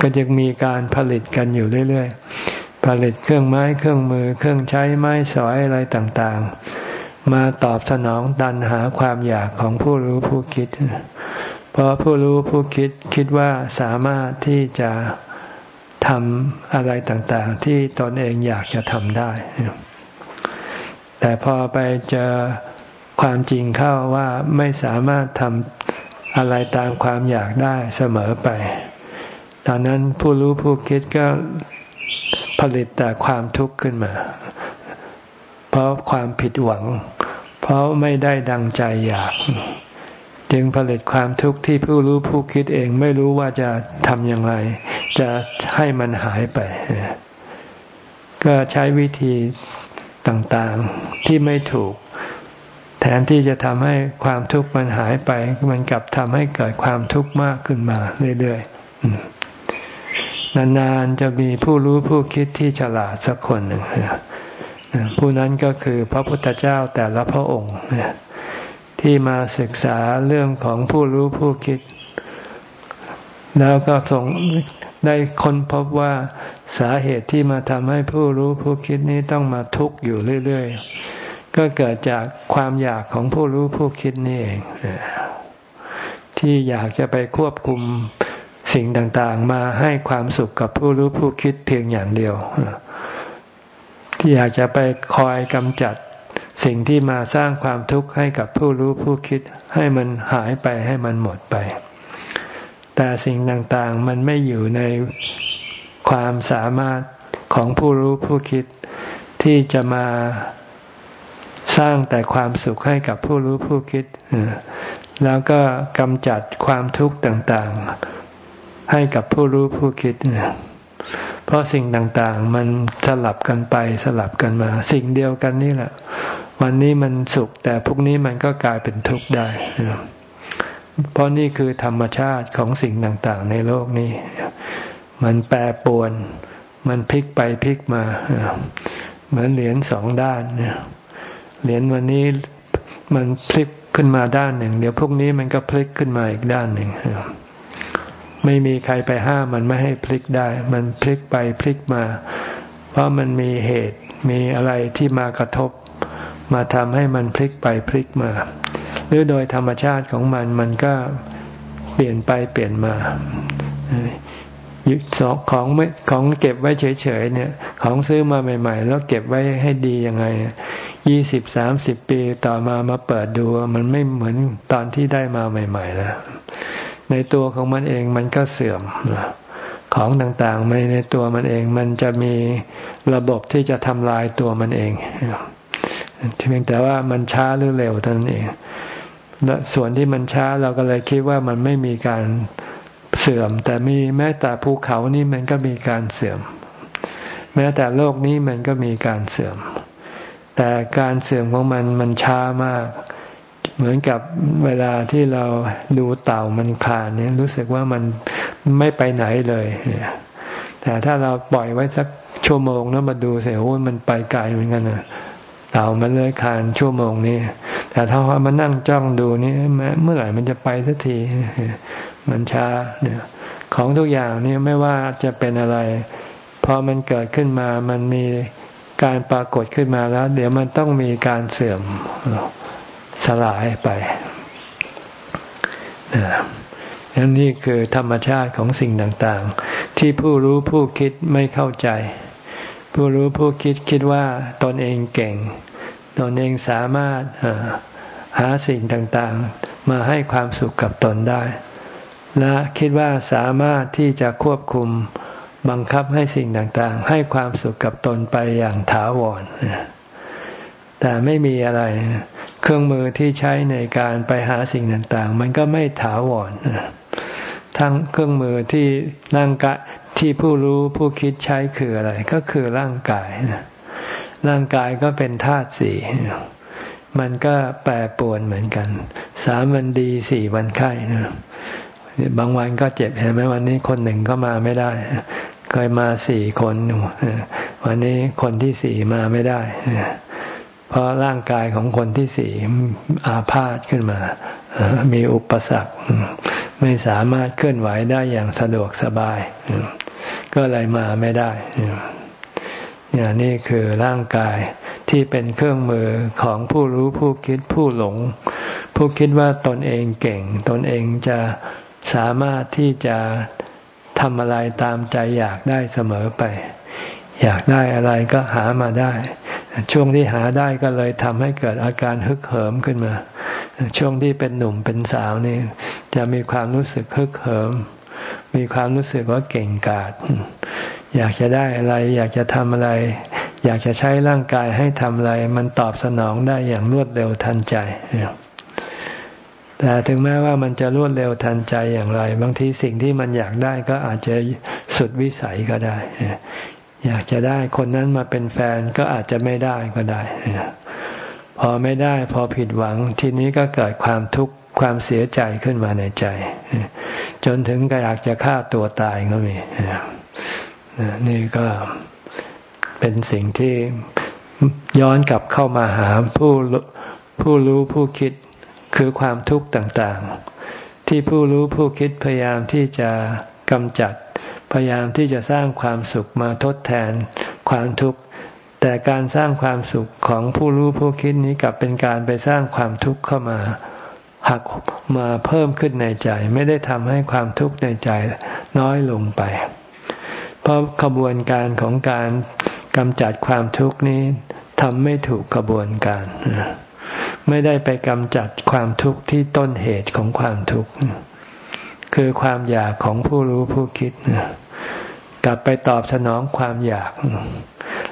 ก็จะมีการผลิตกันอยู่เรื่อยๆผลิตเครื่องไม้เครื่องมือ เครื่องใช้ไม้สอยอะไรต่างๆ มาตอบสนองดันหาความอยากของผู้รู้ผู้คิด เพราะผู้รู้ผู้คิดคิดว่าสามารถที่จะทำอะไรต่างๆ ที่ตนเองอยากจะทำได้ แต่พอไปเจอความจริงเข้าว่าไม่สามารถทำอะไรตามความอยากได้เสมอไป ตอนนั้นผู้รู้ผู้คิดก็ผลิตแต่ความทุกข์ขึ้นมา เพราะความผิดหวัง เพราะไม่ได้ดังใจอยาก จึงผลิตความทุกข์ที่ผู้รู้ผู้คิดเองไม่รู้ว่าจะทำอย่างไร จะให้มันหายไป ก็ใช้วิธีต่างๆที่ไม่ถูก แทนที่จะทำให้ความทุกข์มันหายไป มันกลับทำให้เกิดความทุกข์มากขึ้นมาเรื่อยๆนานๆจะมีผู้รู้ผู้คิดที่ฉลาดสักคนหนึ่ง ผู้นั้นก็คือพระพุทธเจ้าแต่ละพระองค์ที่มาศึกษาเรื่องของผู้รู้ผู้คิด แล้วก็ทรงได้ค้นพบว่าสาเหตุที่มาทำให้ผู้รู้ผู้คิดนี้ต้องมาทุกข์อยู่เรื่อยๆ ก็เกิดจากความอยากของผู้รู้ผู้คิดนี่เองที่อยากจะไปควบคุมสิ่งต่างๆ มาให้ความสุขกับผู้รู้ผู้คิดเพียงอย่างเดียว ที่อยากจะไปคอยกำจัดสิ่งที่มาสร้างความทุกข์ให้กับผู้รู้ผู้คิดให้มันหายไปให้มันหมดไป แต่สิ่งต่างๆมันไม่อยู่ในความสามารถของผู้รู้ผู้คิดที่จะมาสร้างแต่ความสุขให้กับผู้รู้ผู้คิด แล้วก็กำจัดความทุกข์ต่างๆ ให้กับผู้รู้ผู้คิด เพราะสิ่งต่างๆ มันสลับกันไปสลับกันมา สิ่งเดียวกันนี่แหละ วันนี้มันสุข แต่พรุ่งนี้มันก็กลายเป็นทุกข์ได้ เพราะนี่คือธรรมชาติของสิ่งต่างๆ ในโลกนี้ มันแปรปรวน มันพลิกไปพลิกมา เหมือนเหรียญสองด้านเหรียญวันนี้มันพลิกขึ้นมาด้านหนึ่ง เดี๋ยวพวกนี้มันก็พลิกขึ้นมาอีกด้านหนึ่ง ไม่มีใครไปห้ามมันไม่ให้พลิกได้ มันพลิกไปพลิกมา เพราะมันมีเหตุมีอะไรที่มากระทบ มาทำให้มันพลิกไปพลิกมา หรือโดยธรรมชาติของมันมันก็เปลี่ยนไปเปลี่ยนมาของไม่ของเก็บไว้เฉยๆเนี่ย ของซื้อมาใหม่ ๆ แล้วเก็บไว้ให้ดียังไงยี่สิบสามสิบปีต่อมามาเปิดดูมันไม่เหมือนตอนที่ได้มาใหม่ ๆ แล้วในตัวของมันเองมันก็เสื่อม ของต่างๆไม่ในตัวมันเอง มันจะมีระบบที่จะทำลายตัวมันเองเพียงแต่ว่ามันช้าหรือเร็วเท่านั้นเองส่วนที่มันช้าเราก็เลยคิดว่ามันไม่มีการเสื่อม แต่มีแม้แต่ภูเขานี่มันก็มีการเสื่อม แม้แต่โลกนี้มันก็มีการเสื่อม แต่การเสื่อมของมันมันช้ามาก เหมือนกับเวลาที่เราดูเต่ามันคลานเนี่ยรู้สึกว่ามันไม่ไปไหนเลยแต่ถ้าเราปล่อยไว้สักชั่วโมงแล้วมาดูเสียโอ้มันไปไกลเหมือนกันนะเต่ามันเลยคลานชั่วโมงนี้ แต่ถ้าว่ามันนั่งจ้องดูนี่เมื่อไหร่มันจะไปสักที มันช้าเนี่ย ของทุกอย่างนี่ไม่ว่าจะเป็นอะไร พอมันเกิดขึ้นมามันมีการปรากฏขึ้นมาแล้ว เดี๋ยวมันต้องมีการเสื่อม สลายไปนั่นนี่คือธรรมชาติของสิ่งต่างๆ ที่ผู้รู้ผู้คิดไม่เข้าใจ ผู้รู้ผู้คิดคิดว่าตนเองเก่ง ตนเองสามารถหาสิ่งต่างๆ มาให้ความสุขกับตนได้ และคิดว่าสามารถที่จะควบคุมบังคับให้สิ่งต่างๆ ให้ความสุขกับตนไปอย่างถาวรแต่ไม่มีอะไร เครื่องมือที่ใช้ในการไปหาสิ่งต่างๆ มันก็ไม่ถาวรทั้งเครื่องมือที่ร่างกายที่ผู้รู้ผู้คิดใช้คืออะไร ก็คือร่างกาย ร่างกายก็เป็นธาตุสี่มันก็แปรปรวนเหมือนกัน สามวันดีสี่วันไข้นะบางวันก็เจ็บเห็นไหมวันนี้คนหนึ่งก็มาไม่ได้ เคยมาสี่คน วันนี้คนที่สี่มาไม่ได้ เพราะร่างกายของคนที่สี่อาพาธขึ้นมา มีอุปสรรค ไม่สามารถเคลื่อนไหวได้อย่างสะดวกสบาย ก็เลยมาไม่ได้เนี่ยนี่คือร่างกายที่เป็นเครื่องมือของผู้รู้ผู้คิดผู้หลง ผู้คิดว่าตนเองเก่ง ตนเองจะสามารถที่จะทำอะไรตามใจอยากได้เสมอไป อยากได้อะไรก็หามาได้ ช่วงที่หาได้ก็เลยทำให้เกิดอาการฮึกเหิมขึ้นมา ช่วงที่เป็นหนุ่มเป็นสาวนี่จะมีความรู้สึกฮึกเหิม มีความรู้สึกว่าเก่งกาจอยากจะได้อะไร อยากจะทำอะไร อยากจะใช้ร่างกายให้ทำอะไร มันตอบสนองได้อย่างรวดเร็วทันใจแต่ถึงแม้ว่ามันจะรวดเร็วทันใจอย่างไร บางทีสิ่งที่มันอยากได้ก็อาจจะสุดวิสัยก็ได้ อยากจะได้คนนั้นมาเป็นแฟนก็อาจจะไม่ได้ก็ได้ พอไม่ได้พอผิดหวังทีนี้ก็เกิดความทุกข์ความเสียใจขึ้นมาในใจ จนถึงก็อยากจะฆ่าตัวตายก็มีนี่ก็เป็นสิ่งที่ย้อนกลับเข้ามาหาผู้ผู้รู้ผู้คิดคือความทุกข์ต่างๆ ที่ผู้รู้ผู้คิดพยายามที่จะกำจัด พยายามที่จะสร้างความสุขมาทดแทนความทุกข์ แต่การสร้างความสุขของผู้รู้ผู้คิดนี้กลับเป็นการไปสร้างความทุกข์เข้ามา หักมาเพิ่มขึ้นในใจ ไม่ได้ทำให้ความทุกข์ในใจน้อยลงไป เพราะขบวนการของการกำจัดความทุกข์นี้ทำไม่ถูกกระบวนการ ไม่ได้ไปกำจัดความทุกข์ที่ต้นเหตุของความทุกข์คือความอยากของผู้รู้ผู้คิด กลับไปตอบสนองความอยาก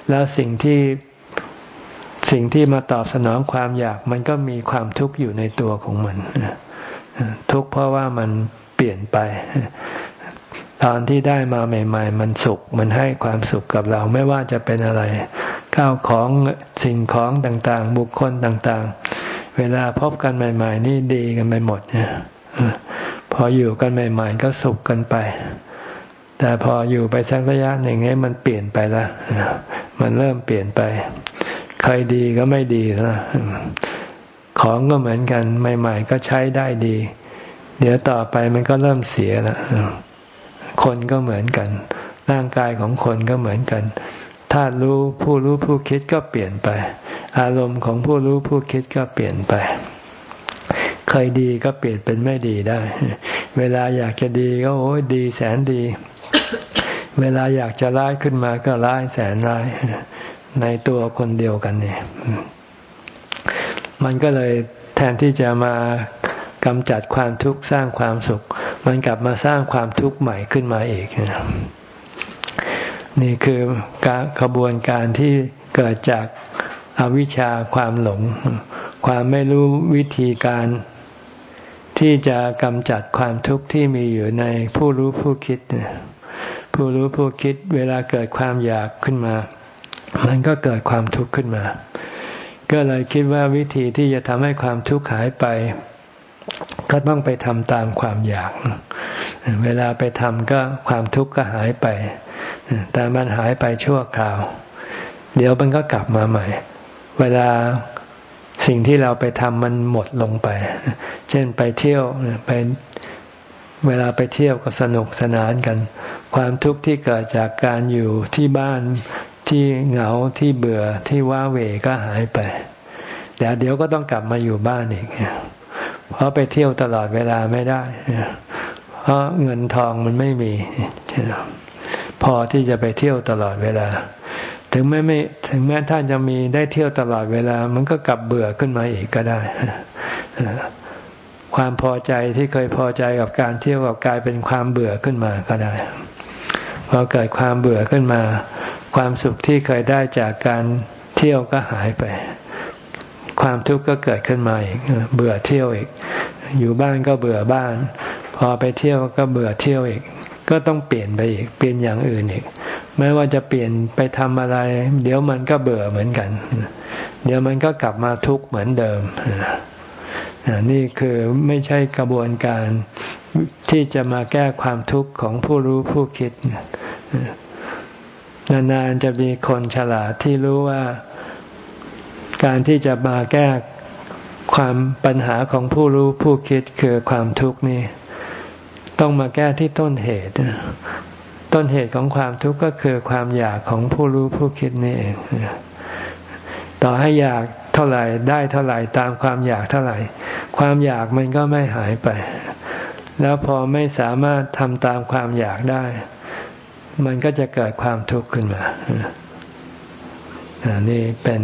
แล้วสิ่งที่สิ่งที่มาตอบสนองความอยาก มันก็มีความทุกข์อยู่ในตัวของมัน ทุกข์เพราะว่ามันเปลี่ยนไป ตอนที่ได้มาใหม่ ๆ มันสุข มันให้ความสุขกับเราไม่ว่าจะเป็นอะไรข้าวของสิ่งของต่างๆ บุคคลต่างๆ เวลาพบกันใหม่ ๆ นี่ดีกันไปหมดพออยู่กันใหม่ ๆ ก็สุขกันไป แต่พออยู่ไปสักระยะหนึ่งนี้มันเปลี่ยนไปละมันเริ่มเปลี่ยนไปเคยดีก็ไม่ดีนะของก็เหมือนกันใหม่ๆก็ใช้ได้ดี เดี๋ยวต่อไปมันก็เริ่มเสียละคนก็เหมือนกัน ร่างกายของคนก็เหมือนกันธาตุรู้ผู้รู้ผู้คิดก็เปลี่ยนไป อารมณ์ของผู้รู้ผู้คิดก็เปลี่ยนไป เคยดีก็เปลี่ยนเป็นไม่ดีได้ เวลาอยากจะดีก็โอ้ยดีแสนดี เวลาอยากจะร้ายขึ้นมาก็ร้ายแสนร้าย ในตัวคนเดียวกันเนี่ย มันก็เลยแทนที่จะมากำจัดความทุกข์สร้างความสุข มันกลับมาสร้างความทุกข์ใหม่ขึ้นมาอีกนี่คือการขบวนการที่เกิดจากอาวิชชาความหลง ความไม่รู้วิธีการที่จะกำจัดความทุกข์ที่มีอยู่ในผู้รู้ผู้คิด ผู้รู้ผู้คิดเวลาเกิดความอยากขึ้นมา มันก็เกิดความทุกข์ขึ้นมา ก็เลยคิดว่าวิธีที่จะทำให้ความทุกข์หายไป ก็ต้องไปทำตามความอยาก เวลาไปทำก็ความทุกข์ก็หายไป แต่มันหายไปชั่วคราว เดี๋ยวมันก็กลับมาใหม่ เวลาสิ่งที่เราไปทำมันหมดลงไป เช่นไปเที่ยวไป เวลาไปเที่ยวก็สนุกสนานกัน ความทุกข์ที่เกิดจากการอยู่ที่บ้านที่เหงาที่เบื่อที่ว้าเหวก็หายไป แต่เดี๋ยวก็ต้องกลับมาอยู่บ้านอีกเพราะไปเที่ยวตลอดเวลาไม่ได้ เพราะเงินทองมันไม่มีพอที่จะไปเที่ยวตลอดเวลา ถึงแม้ไม่ถึงแม้ท่านจะมีได้เที่ยวตลอดเวลา มันก็กลับเบื่อขึ้นมาอีกก็ได้ ความพอใจที่เคยพอใจกับการเที่ยวกับกลายเป็นความเบื่อขึ้นมาก็ได้พอเกิดความเบื่อขึ้นมา ความสุขที่เคยได้จากการเที่ยวก็หายไป ความทุกข์ก็เกิดขึ้นมาอีกเบื่อเที่ยวอีก อยู่บ้านก็เบื่อบ้าน พอไปเที่ยวก็เบื่อเที่ยวอีก ก็ต้องเปลี่ยนไปอีก เปลี่ยนอย่างอื่นอีกไม่ว่าจะเปลี่ยนไปทำอะไร เดี๋ยวมันก็เบื่อเหมือนกัน เดี๋ยวมันก็กลับมาทุกข์เหมือนเดิม นี่คือไม่ใช่กระบวนการที่จะมาแก้ความทุกข์ของผู้รู้ผู้คิด นานๆจะมีคนฉลาดที่รู้ว่าการที่จะมาแก้ความปัญหาของผู้รู้ผู้คิดคือความทุกข์นี่ต้องมาแก้ที่ต้นเหตุ ต้นเหตุของความทุกข์ก็คือความอยากของผู้รู้ผู้คิดนี่เอง ต่อให้อยากเท่าไหร่ได้เท่าไหร่ตามความอยากเท่าไหร่ ความอยากมันก็ไม่หายไป แล้วพอไม่สามารถทำตามความอยากได้ มันก็จะเกิดความทุกข์ขึ้นมานี่เป็น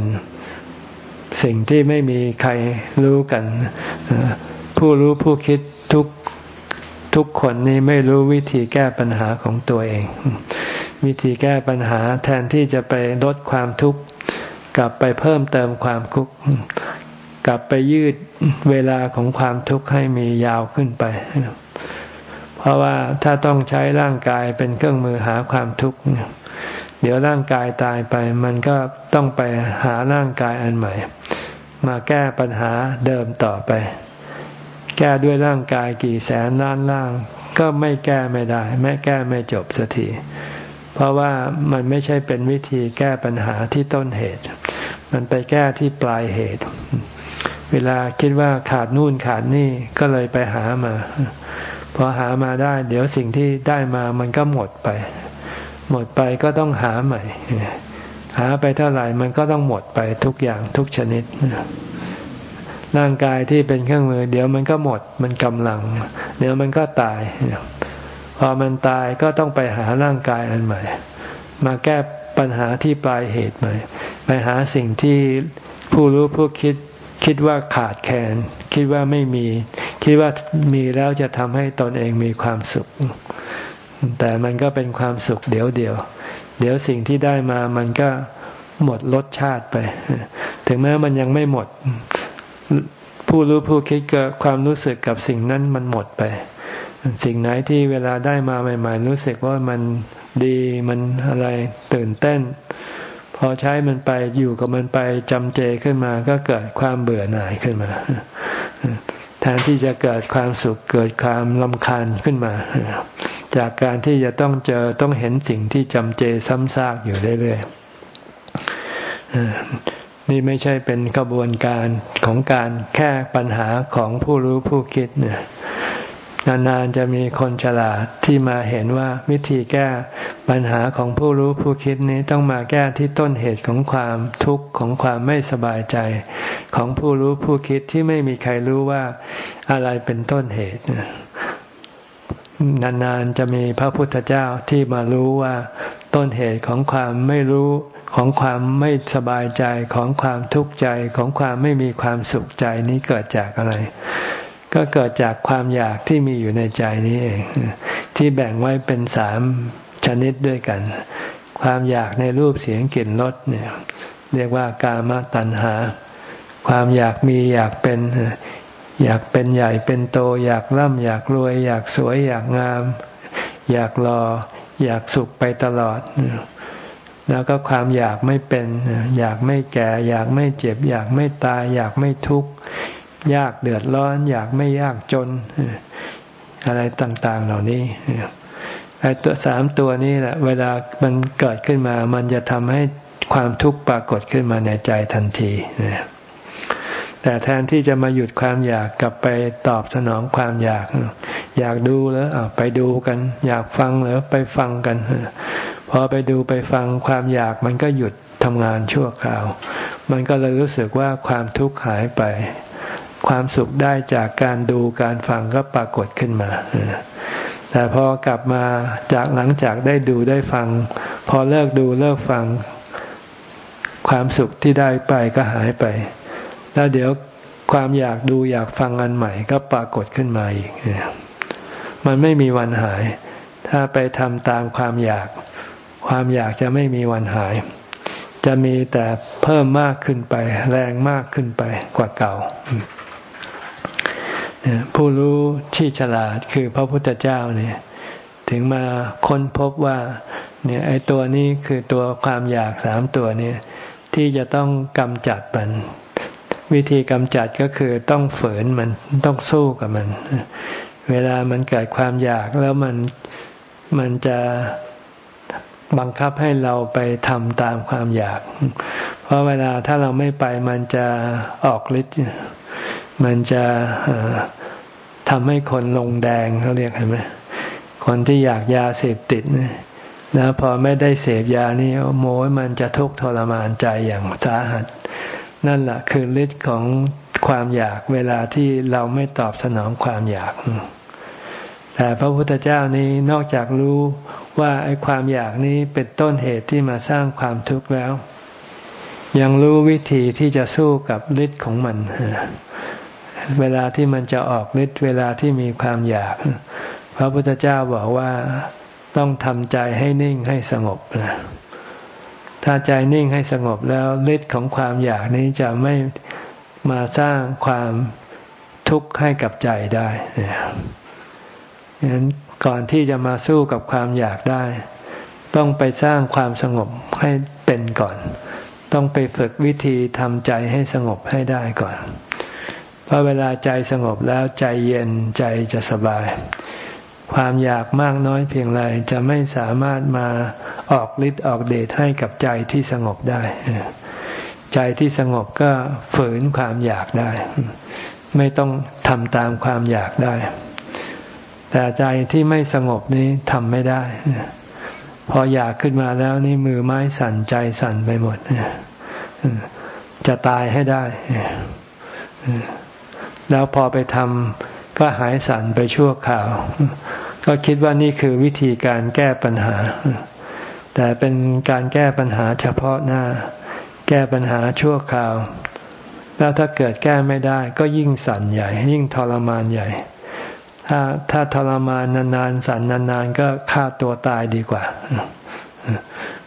สิ่งที่ไม่มีใครรู้กัน ผู้รู้ผู้คิดทุกทุกคนนี่ไม่รู้วิธีแก้ปัญหาของตัวเอง วิธีแก้ปัญหาแทนที่จะไปลดความทุกข์ กลับไปเพิ่มเติมความทุกข์กลับไปยืดเวลาของความทุกข์ให้มียาวขึ้นไป เพราะว่าถ้าต้องใช้ร่างกายเป็นเครื่องมือหาความทุกข์เดี๋ยวร่างกายตายไป มันก็ต้องไปหาร่างกายอันใหม่ มาแก้ปัญหาเดิมต่อไป แก้ด้วยร่างกายกี่แสนล้านล่าง ก็ไม่แก้ไม่ได้ ไม่แก้ไม่จบสักทีเพราะว่ามันไม่ใช่เป็นวิธีแก้ปัญหาที่ต้นเหตุ มันไปแก้ที่ปลายเหตุ เวลาคิดว่าขาดนู่นขาดนี่ก็เลยไปหามา พอหามาได้ เดี๋ยวสิ่งที่ได้มามันก็หมดไป หมดไปก็ต้องหาใหม่ หาไปเท่าไหร่มันก็ต้องหมดไปทุกอย่างทุกชนิดร่างกายที่เป็นเครื่องมือ เดี๋ยวมันก็หมดมันกำลัง เดี๋ยวมันก็ตายพอมันตายก็ต้องไปหาร่างกายอันใหม่ มาแก้ ปัญหาที่ปลายเหตุใหม่ไปหาสิ่งที่ผู้รู้ผู้คิดคิดว่าขาดแคลนคิดว่าไม่มี คิดว่ามีแล้วจะทำให้ตนเองมีความสุข แต่มันก็เป็นความสุขเดี๋ยวเดียว เดี๋ยวสิ่งที่ได้มามันก็หมดรสชาติไป ถึงแม้มันยังไม่หมด ผู้รู้ผู้คิดก็ความรู้สึกกับสิ่งนั้นมันหมดไป สิ่งไหนที่เวลาได้มาใหม่ ๆ รู้สึกว่ามันดีมันอะไรตื่นเต้น พอใช้มันไปอยู่กับมันไปจำเจขึ้นมาก็เกิดความเบื่อหน่ายขึ้นมาแทนที่จะเกิดความสุขเกิดความลำคาญขึ้นมา จากการที่จะต้องเจอต้องเห็นสิ่งที่จำเจซ้ำซากอยู่เรื่อยๆนี่ไม่ใช่เป็นกระบวนการของการแก้ปัญหาของผู้รู้ผู้คิดเนี่ย นานๆจะมีคนฉลาดที่มาเห็นว่าวิธีแก้ปัญหาของผู้รู้ผู้คิดนี้ต้องมาแก้ที่ต้นเหตุของความทุกข์ของความไม่สบายใจ ของผู้รู้ผู้คิดที่ไม่มีใครรู้ว่าอะไรเป็นต้นเหตุนานๆจะมีพระพุทธเจ้าที่มารู้ว่าต้นเหตุของความไม่รู้ของความไม่สบายใจของความทุกข์ใจของความไม่มีความสุขใจนี้เกิดจากอะไร ก็เกิดจากความอยากที่มีอยู่ในใจนี้เองที่แบ่งไว้เป็นสามชนิดด้วยกัน ความอยากในรูปเสียงกลิ่นรสเนี่ยเรียกว่ากามตัณหา ความอยากมีอยากเป็นอยากเป็นใหญ่เป็นโต อยากร่ำอยากรวย อยากสวย อยากงาม อยากรอ อยากสุขไปตลอด แล้วก็ความอยากไม่เป็น อยากไม่แก่ อยากไม่เจ็บ อยากไม่ตาย อยากไม่ทุกข์ ยากเดือดร้อน อยากไม่ยากจน อะไรต่าง ๆ เหล่านี้ไอ้ตัวสามตัวนี้แหละ เวลามันเกิดขึ้นมา มันจะทำให้ความทุกข์ปรากฏขึ้นมาในใจทันทีแต่แทนที่จะมาหยุดความอยากกลับไปตอบสนองความอยาก อยากดูแล้วไปดูกัน อยากฟังแล้วไปฟังกันพอไปดูไปฟังความอยากมันก็หยุดทำงานชั่วคราว มันก็เลยรู้สึกว่าความทุกข์หายไป ความสุขได้จากการดูการฟังก็ปรากฏขึ้นมาแต่พอกลับมาจากหลังจากได้ดูได้ฟัง พอเลิกดูเลิกฟัง ความสุขที่ได้ไปก็หายไป แล้วเดี๋ยวความอยากดูอยากฟังอันใหม่ ก็ปรากฏขึ้นมาอีก มันไม่มีวันหาย ถ้าไปทำตามความอยาก ความอยากจะไม่มีวันหาย จะมีแต่เพิ่มมากขึ้นไป แรงมากขึ้นไปกว่าเก่า ผู้รู้ที่ฉลาดคือพระพุทธเจ้าเนี่ย ถึงมาค้นพบว่า เนี่ยไอ้ตัวนี้คือตัวความอยากสามตัวนี้ที่จะต้องกำจัดมัน วิธีกำจัดก็คือต้องฝืนมันต้องสู้กับมัน เวลามันเกิดความอยากแล้วมันมันจะบังคับให้เราไปทำตามความอยาก เพราะเวลาถ้าเราไม่ไปมันจะออกฤทธิ์ มันจะ ทำให้คนลงแดงเขาเรียกเห็นไหมคนที่อยากยาเสพติดนะแล้วพอไม่ได้เสพยานี่โม้มันจะทุกข์ทรมานใจอย่างสาหัส นั่นแหละคือฤทธิ์ของความอยากเวลาที่เราไม่ตอบสนองความอยาก แต่พระพุทธเจ้านี้นอกจากรู้ว่าไอ้ความอยากนี้เป็นต้นเหตุที่มาสร้างความทุกข์แล้ว ยังรู้วิธีที่จะสู้กับฤทธิ์ของมัน เวลาที่มันจะออกฤทธิ์เวลาที่มีความอยาก พระพุทธเจ้าบอกว่าต้องทำใจให้นิ่งให้สงบนะถ้าใจนิ่งให้สงบแล้วฤทธิ์ของความอยากนี้จะไม่มาสร้างความทุกข์ให้กับใจได้ฉะนั้นก่อนที่จะมาสู้กับความอยากได้ ต้องไปสร้างความสงบให้เป็นก่อน ต้องไปฝึกวิธีทำใจให้สงบให้ได้ก่อน พราะเวลาใจสงบแล้วใจเย็นใจจะสบาย ความอยากมากน้อยเพียงไรจะไม่สามารถมาออกฤทธิ์ออกเดชให้กับใจที่สงบได้ ใจที่สงบก็ฝืนความอยากได้ ไม่ต้องทำตามความอยากได้ แต่ใจที่ไม่สงบนี้ทำไม่ได้พออยากขึ้นมาแล้วนี่มือไม้สั่นใจสั่นไปหมดจะตายให้ได้ แล้วพอไปทำก็หายสั่นไปชั่วคราว ก็คิดว่านี่คือวิธีการแก้ปัญหา แต่เป็นการแก้ปัญหาเฉพาะหน้า แก้ปัญหาชั่วคราว แล้วถ้าเกิดแก้ไม่ได้ก็ยิ่งสั่นใหญ่ ยิ่งทรมานใหญ่ ถ้าถ้าทรมานนานๆสั่นนานๆ ก็ฆ่าตัวตายดีกว่า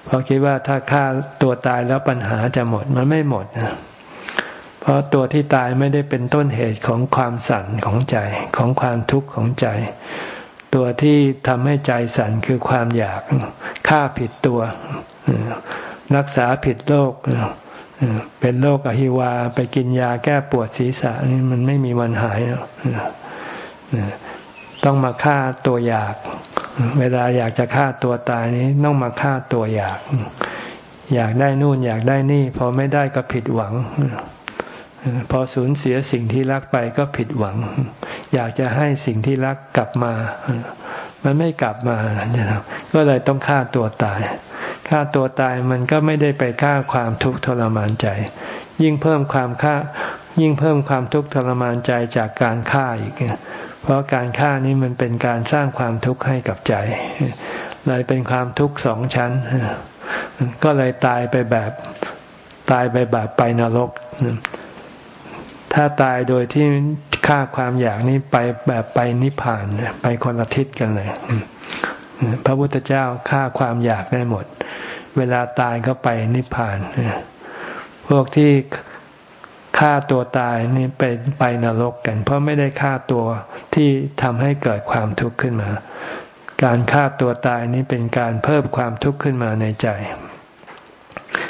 เพราะคิดว่าถ้าฆ่าตัวตายแล้วปัญหาจะหมดมันไม่หมดนะ เพราะตัวที่ตายไม่ได้เป็นต้นเหตุของความสั่นของใจของความทุกข์ของใจ ตัวที่ทำให้ใจสั่นคือความอยากฆ่าผิดตัว รักษาผิดโรคเป็นโรคอหิวา ไปกินยาแก้ปวดศีรษะนี่มันไม่มีวันหายต้องมาฆ่าตัวอยาก เวลาอยากจะฆ่าตัวตายนี้ต้องมาฆ่าตัวอยาก อยากได้นู่นอยากได้นี่ พอไม่ได้ก็ผิดหวัง พอสูญเสียสิ่งที่รักไปก็ผิดหวัง อยากจะให้สิ่งที่รักกลับมา มันไม่กลับมาก็เลยต้องฆ่าตัวตายฆ่าตัวตายมันก็ไม่ได้ไปฆ่าความทุกข์ทรมานใจ ยิ่งเพิ่มความฆ่า ยิ่งเพิ่มความทุกข์ทรมานใจจากการฆ่าอีก เพราะการฆ่านี้มันเป็นการสร้างความทุกข์ให้กับใจเลยเป็นความทุกข์สองชั้น ก็เลยตายไปแบบ ตายไปแบบไปนรก ถ้าตายโดยที่ฆ่าความอยากนี้ไปแบบไปนิพพานไปคนละทิศกันเลย พระพุทธเจ้าฆ่าความอยากได้หมด เวลาตายก็ไปนิพพาน พวกที่ฆ่าตัวตายนี่ไปไปนรกกัน เพราะไม่ได้ฆ่าตัวที่ทำให้เกิดความทุกข์ขึ้นมา การฆ่าตัวตายนี้เป็นการเพิ่มความทุกข์ขึ้นมาในใจ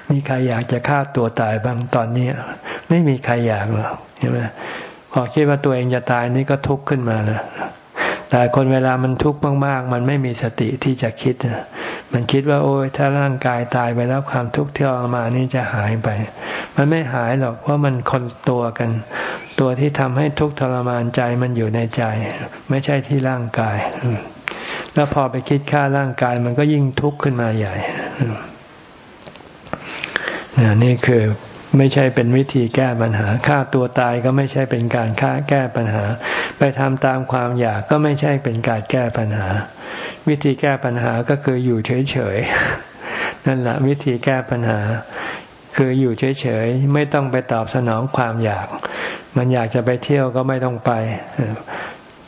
มีใครอยากจะฆ่าตัวตายบ้างตอนนี้ ไม่มีใครอยากหรอกใช่ไหมพอคิดว่าตัวเองจะตายนี่ก็ทุกข์ขึ้นมานะแต่คนเวลามันทุกข์มากๆ มันไม่มีสติที่จะคิดนะมันคิดว่า โอ้ยถ้าร่างกายตายไปแล้วความทุกข์ที่ออกมานี่จะหายไป มันไม่หายหรอกเพราะมันคนตัวกัน ตัวที่ทำให้ทุกข์ทรมานใจมันอยู่ในใจ ไม่ใช่ที่ร่างกาย แล้วพอไปคิดฆ่าร่างกายมันก็ยิ่งทุกข์ขึ้นมาใหญ่ นี่คือไม่ใช่เป็นวิธีแก้ปัญหาฆ่าตัวตายก็ไม่ใช่เป็นการฆ่าแก้ปัญหา ไปทำตามความอยากก็ไม่ใช่เป็นการแก้ปัญหา วิธีแก้ปัญหาก็คืออยู่เฉยๆนั่นแหละวิธีแก้ปัญหา คืออยู่เฉยๆไม่ต้องไปตอบสนองความอยาก มันอยากจะไปเที่ยวก็ไม่ต้องไป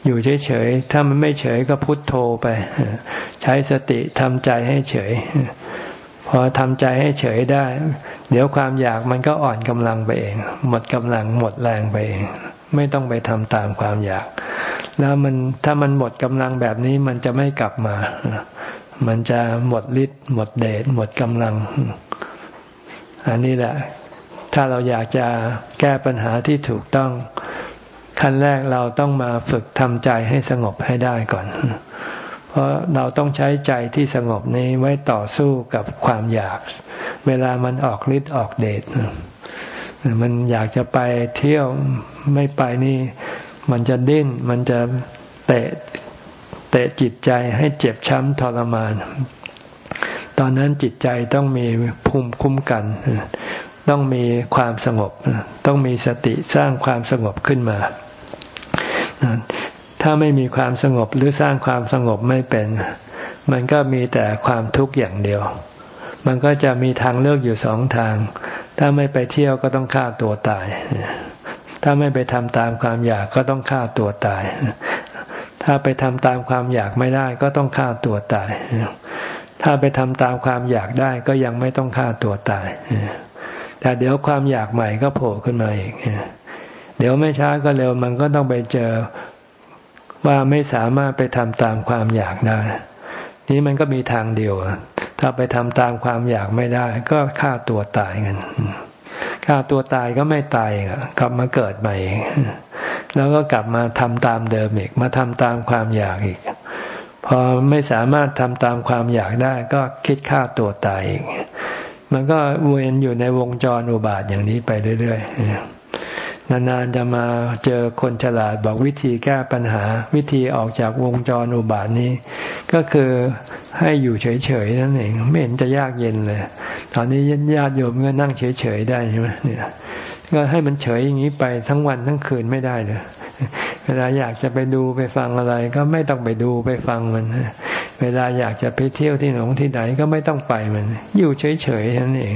อยู่เฉยๆถ้ามันไม่เฉยก็พุทโธไป ใช้สติทำใจให้เฉย พอทำใจให้เฉยได้ เดี๋ยวความอยากมันก็อ่อนกำลังไปเอง หมดกำลังหมดแรงไปเอง ไม่ต้องไปทำตามความอยาก แล้วมันถ้ามันหมดกำลังแบบนี้มันจะไม่กลับมา มันจะหมดฤทธิ์หมดเดชหมดกำลัง อันนี้แหละ ถ้าเราอยากจะแก้ปัญหาที่ถูกต้องขั้นแรกเราต้องมาฝึกทำใจให้สงบให้ได้ก่อน เพราะเราต้องใช้ใจที่สงบนี้ไว้ต่อสู้กับความอยาก เวลามันออกฤทธิ์ออกเดชมันอยากจะไปเที่ยวไม่ไปนี่ มันจะดิ้น มันจะเตะเตะจิตใจให้เจ็บช้ำทรมาน ตอนนั้นจิตใจต้องมีภูมิคุ้มกัน ต้องมีความสงบ ต้องมีสติสร้างความสงบขึ้นมา ถ้าไม่มีความสงบหรือสร้างความสงบไม่เป็น มันก็มีแต่ความทุกข์อย่างเดียว มันก็จะมีทางเลือกอยู่สองทาง ถ้าไม่ไปเที่ยวก็ต้องฆ่าตัวตาย ถ้าไม่ไปทำตามความอยากก็ต้องฆ่าตัวตาย ถ้าไปทำตามความอยากไม่ได้ก็ต้องฆ่าตัวตาย ถ้าไปทำตามความอยากได้ก็ยังไม่ต้องฆ่าตัวตาย แต่เดี๋ยวความอยากใหม่ก็โผล่ขึ้นมาอีกเดี๋ยวไม่ช้าก็เร็วมันก็ต้องไปเจอ ว่าไม่สามารถไปทำตามความอยากได้ นี้มันก็มีทางเดียวถ้าไปทำตามความอยากไม่ได้ ก็ฆ่าตัวตายกันฆ่าตัวตายก็ไม่ตายกลับมาเกิดใหม่แล้วก็กลับมาทำตามเดิมอีก มาทำตามความอยากอีก พอไม่สามารถทำตามความอยากได้ ก็คิดฆ่าตัวตายอีก มันก็วนอยู่ในวงจรอุบาทอย่างนี้ไปเรื่อยๆ นานๆจะมาเจอคนฉลาดบอกวิธีแก้ปัญหา วิธีออกจากวงจรอุบาทนี้ ก็คือให้อยู่เฉยๆนั่นเองไม่เห็นจะยากเย็นเลย ตอนนี้ญาติโยมก็นั่งเฉยๆได้ใช่ไหมเนี่ยก็ให้มันเฉยอย่างนี้ไปทั้งวันทั้งคืนไม่ได้เลยเวลาอยากจะไปดูไปฟังอะไร ก็ไม่ต้องไปดูไปฟังมันเวลาอยากจะไปเที่ยวที่หนงที่ไหนก็ไม่ต้องไปมัน อยู่เฉยๆนั่นเอง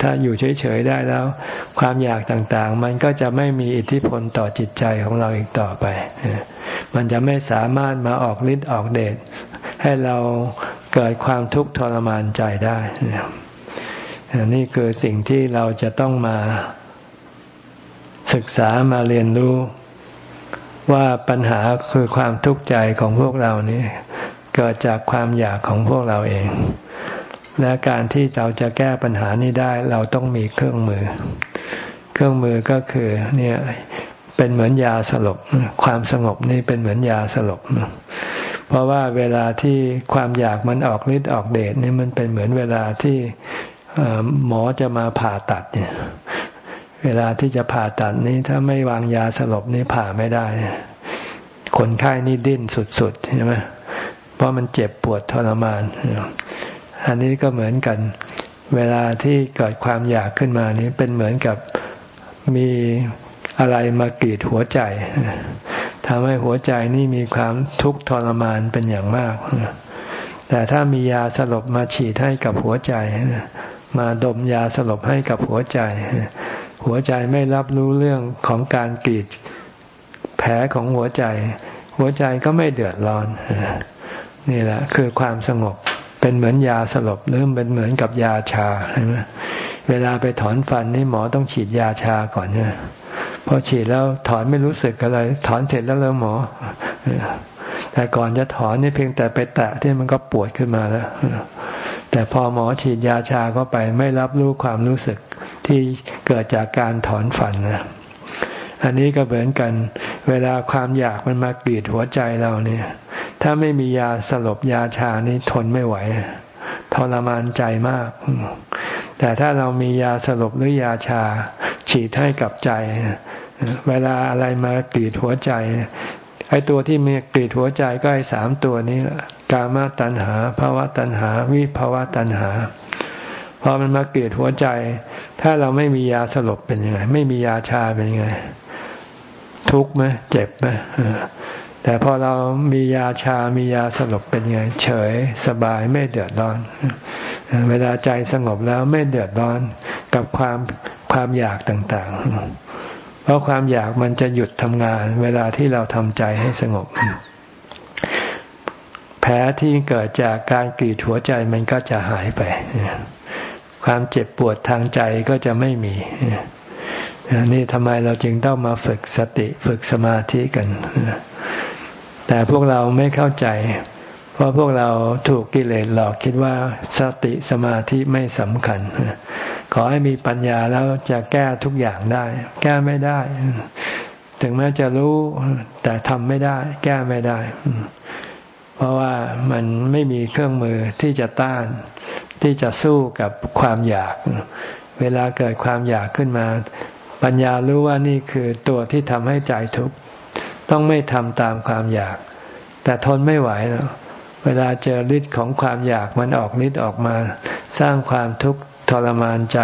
ถ้าอยู่เฉยๆได้แล้ว ความอยากต่างๆ มันก็จะไม่มีอิทธิพลต่อจิตใจของเราอีกต่อไปมันจะไม่สามารถมาออกฤทธิ์ออกเดชให้เราเกิดความทุกข์ทรมานใจได้นี่คือสิ่งที่เราจะต้องมาศึกษามาเรียนรู้ว่าปัญหาคือความทุกข์ใจของพวกเรานี่เกิดจากความอยากของพวกเราเอง และการที่เราจะแก้ปัญหานี้ได้เราต้องมีเครื่องมือ เครื่องมือก็คือเนี่ยเป็นเหมือนยาสลบ ความสงบนี่เป็นเหมือนยาสลบ เพราะว่าเวลาที่ความอยากมันออกฤทธิ์ออกเดชนี่มันเป็นเหมือนเวลาที่หมอจะมาผ่าตัดเนี่ย เวลาที่จะผ่าตัดนี้ถ้าไม่วางยาสลบนี่ผ่าไม่ได้ คนไข้นี่ดิ้นสุดๆใช่ไหมเพราะมันเจ็บปวดทรมาน อันนี้ก็เหมือนกัน เวลาที่เกิดความอยากขึ้นมานี้เป็นเหมือนกับมีอะไรมากรีดหัวใจทำให้หัวใจนี่มีความทุกข์ทรมานเป็นอย่างมาก แต่ถ้ามียาสลบมาฉีดให้กับหัวใจ มาดมยาสลบให้กับหัวใจ หัวใจไม่รับรู้เรื่องของการกรีดแผลของหัวใจ หัวใจก็ไม่เดือดร้อน นี่แหละคือความสงบ เป็นเหมือนยาสลบหรือเป็นเหมือนกับยาชาใช่ไหมเวลาไปถอนฟันนี่หมอต้องฉีดยาชาก่อนเนี่ยพอฉีดแล้วถอนไม่รู้สึกอะไร ถอนเสร็จแล้วแล้วหมอ แต่ก่อนจะถอนนี่เพียงแต่ไปแตะที่มันก็ปวดขึ้นมาแล้ว แต่พอหมอฉีดยาชาเข้าไปไม่รับรู้ความรู้สึกที่เกิดจากการถอนฟันนะอันนี้ก็เหมือนกัน เวลาความอยากมันมากรีดหัวใจเราเนี่ย ถ้าไม่มียาสลบยาชานี่ทนไม่ไหวทรมานใจมาก แต่ถ้าเรามียาสลบหรือยาชา ฉีดให้กับใจ เวลาอะไรมากรีดหัวใจ ไอ้ตัวที่มีกรีดหัวใจก็ไอ้สามตัวนี้กามตัณหาภาวะตัณหา วิภาวะตัณหา พอมันมาเกลียดหัวใจ ถ้าเราไม่มียาสลบเป็นยังไง ไม่มียาชาเป็นยังไง ทุกข์ไหมเจ็บไหม แต่พอเรามียาชา มียาสลบเป็นยังไง เฉยสบายไม่เดือดร้อน เวลาใจสงบแล้วไม่เดือดร้อนกับความความอยากต่างๆ เพราะความอยากมันจะหยุดทำงาน เวลาที่เราทำใจให้สงบ แผลที่เกิดจากการกรีดหัวใจมันก็จะหายไป ความเจ็บปวดทางใจก็จะไม่มีนี่ทำไมเราจึงต้องมาฝึกสติฝึกสมาธิกัน แต่พวกเราไม่เข้าใจ เพราะพวกเราถูกกิเลสหลอกคิดว่าสติสมาธิไม่สำคัญ ขอให้มีปัญญาแล้วจะแก้ทุกอย่างได้ แก้ไม่ได้ ถึงแม้จะรู้แต่ทำไม่ได้ แก้ไม่ได้ เพราะว่ามันไม่มีเครื่องมือที่จะต้าน ที่จะสู้กับความอยาก เวลาเกิดความอยากขึ้นมา ปัญญารู้ว่านี่คือตัวที่ทำให้ใจทุกข์ ต้องไม่ทำตามความอยาก แต่ทนไม่ไหวแล้วเวลาเจอฤทธิ์ของความอยากมันออกฤทธิ์ออกมา สร้างความทุกข์ทรมานใจ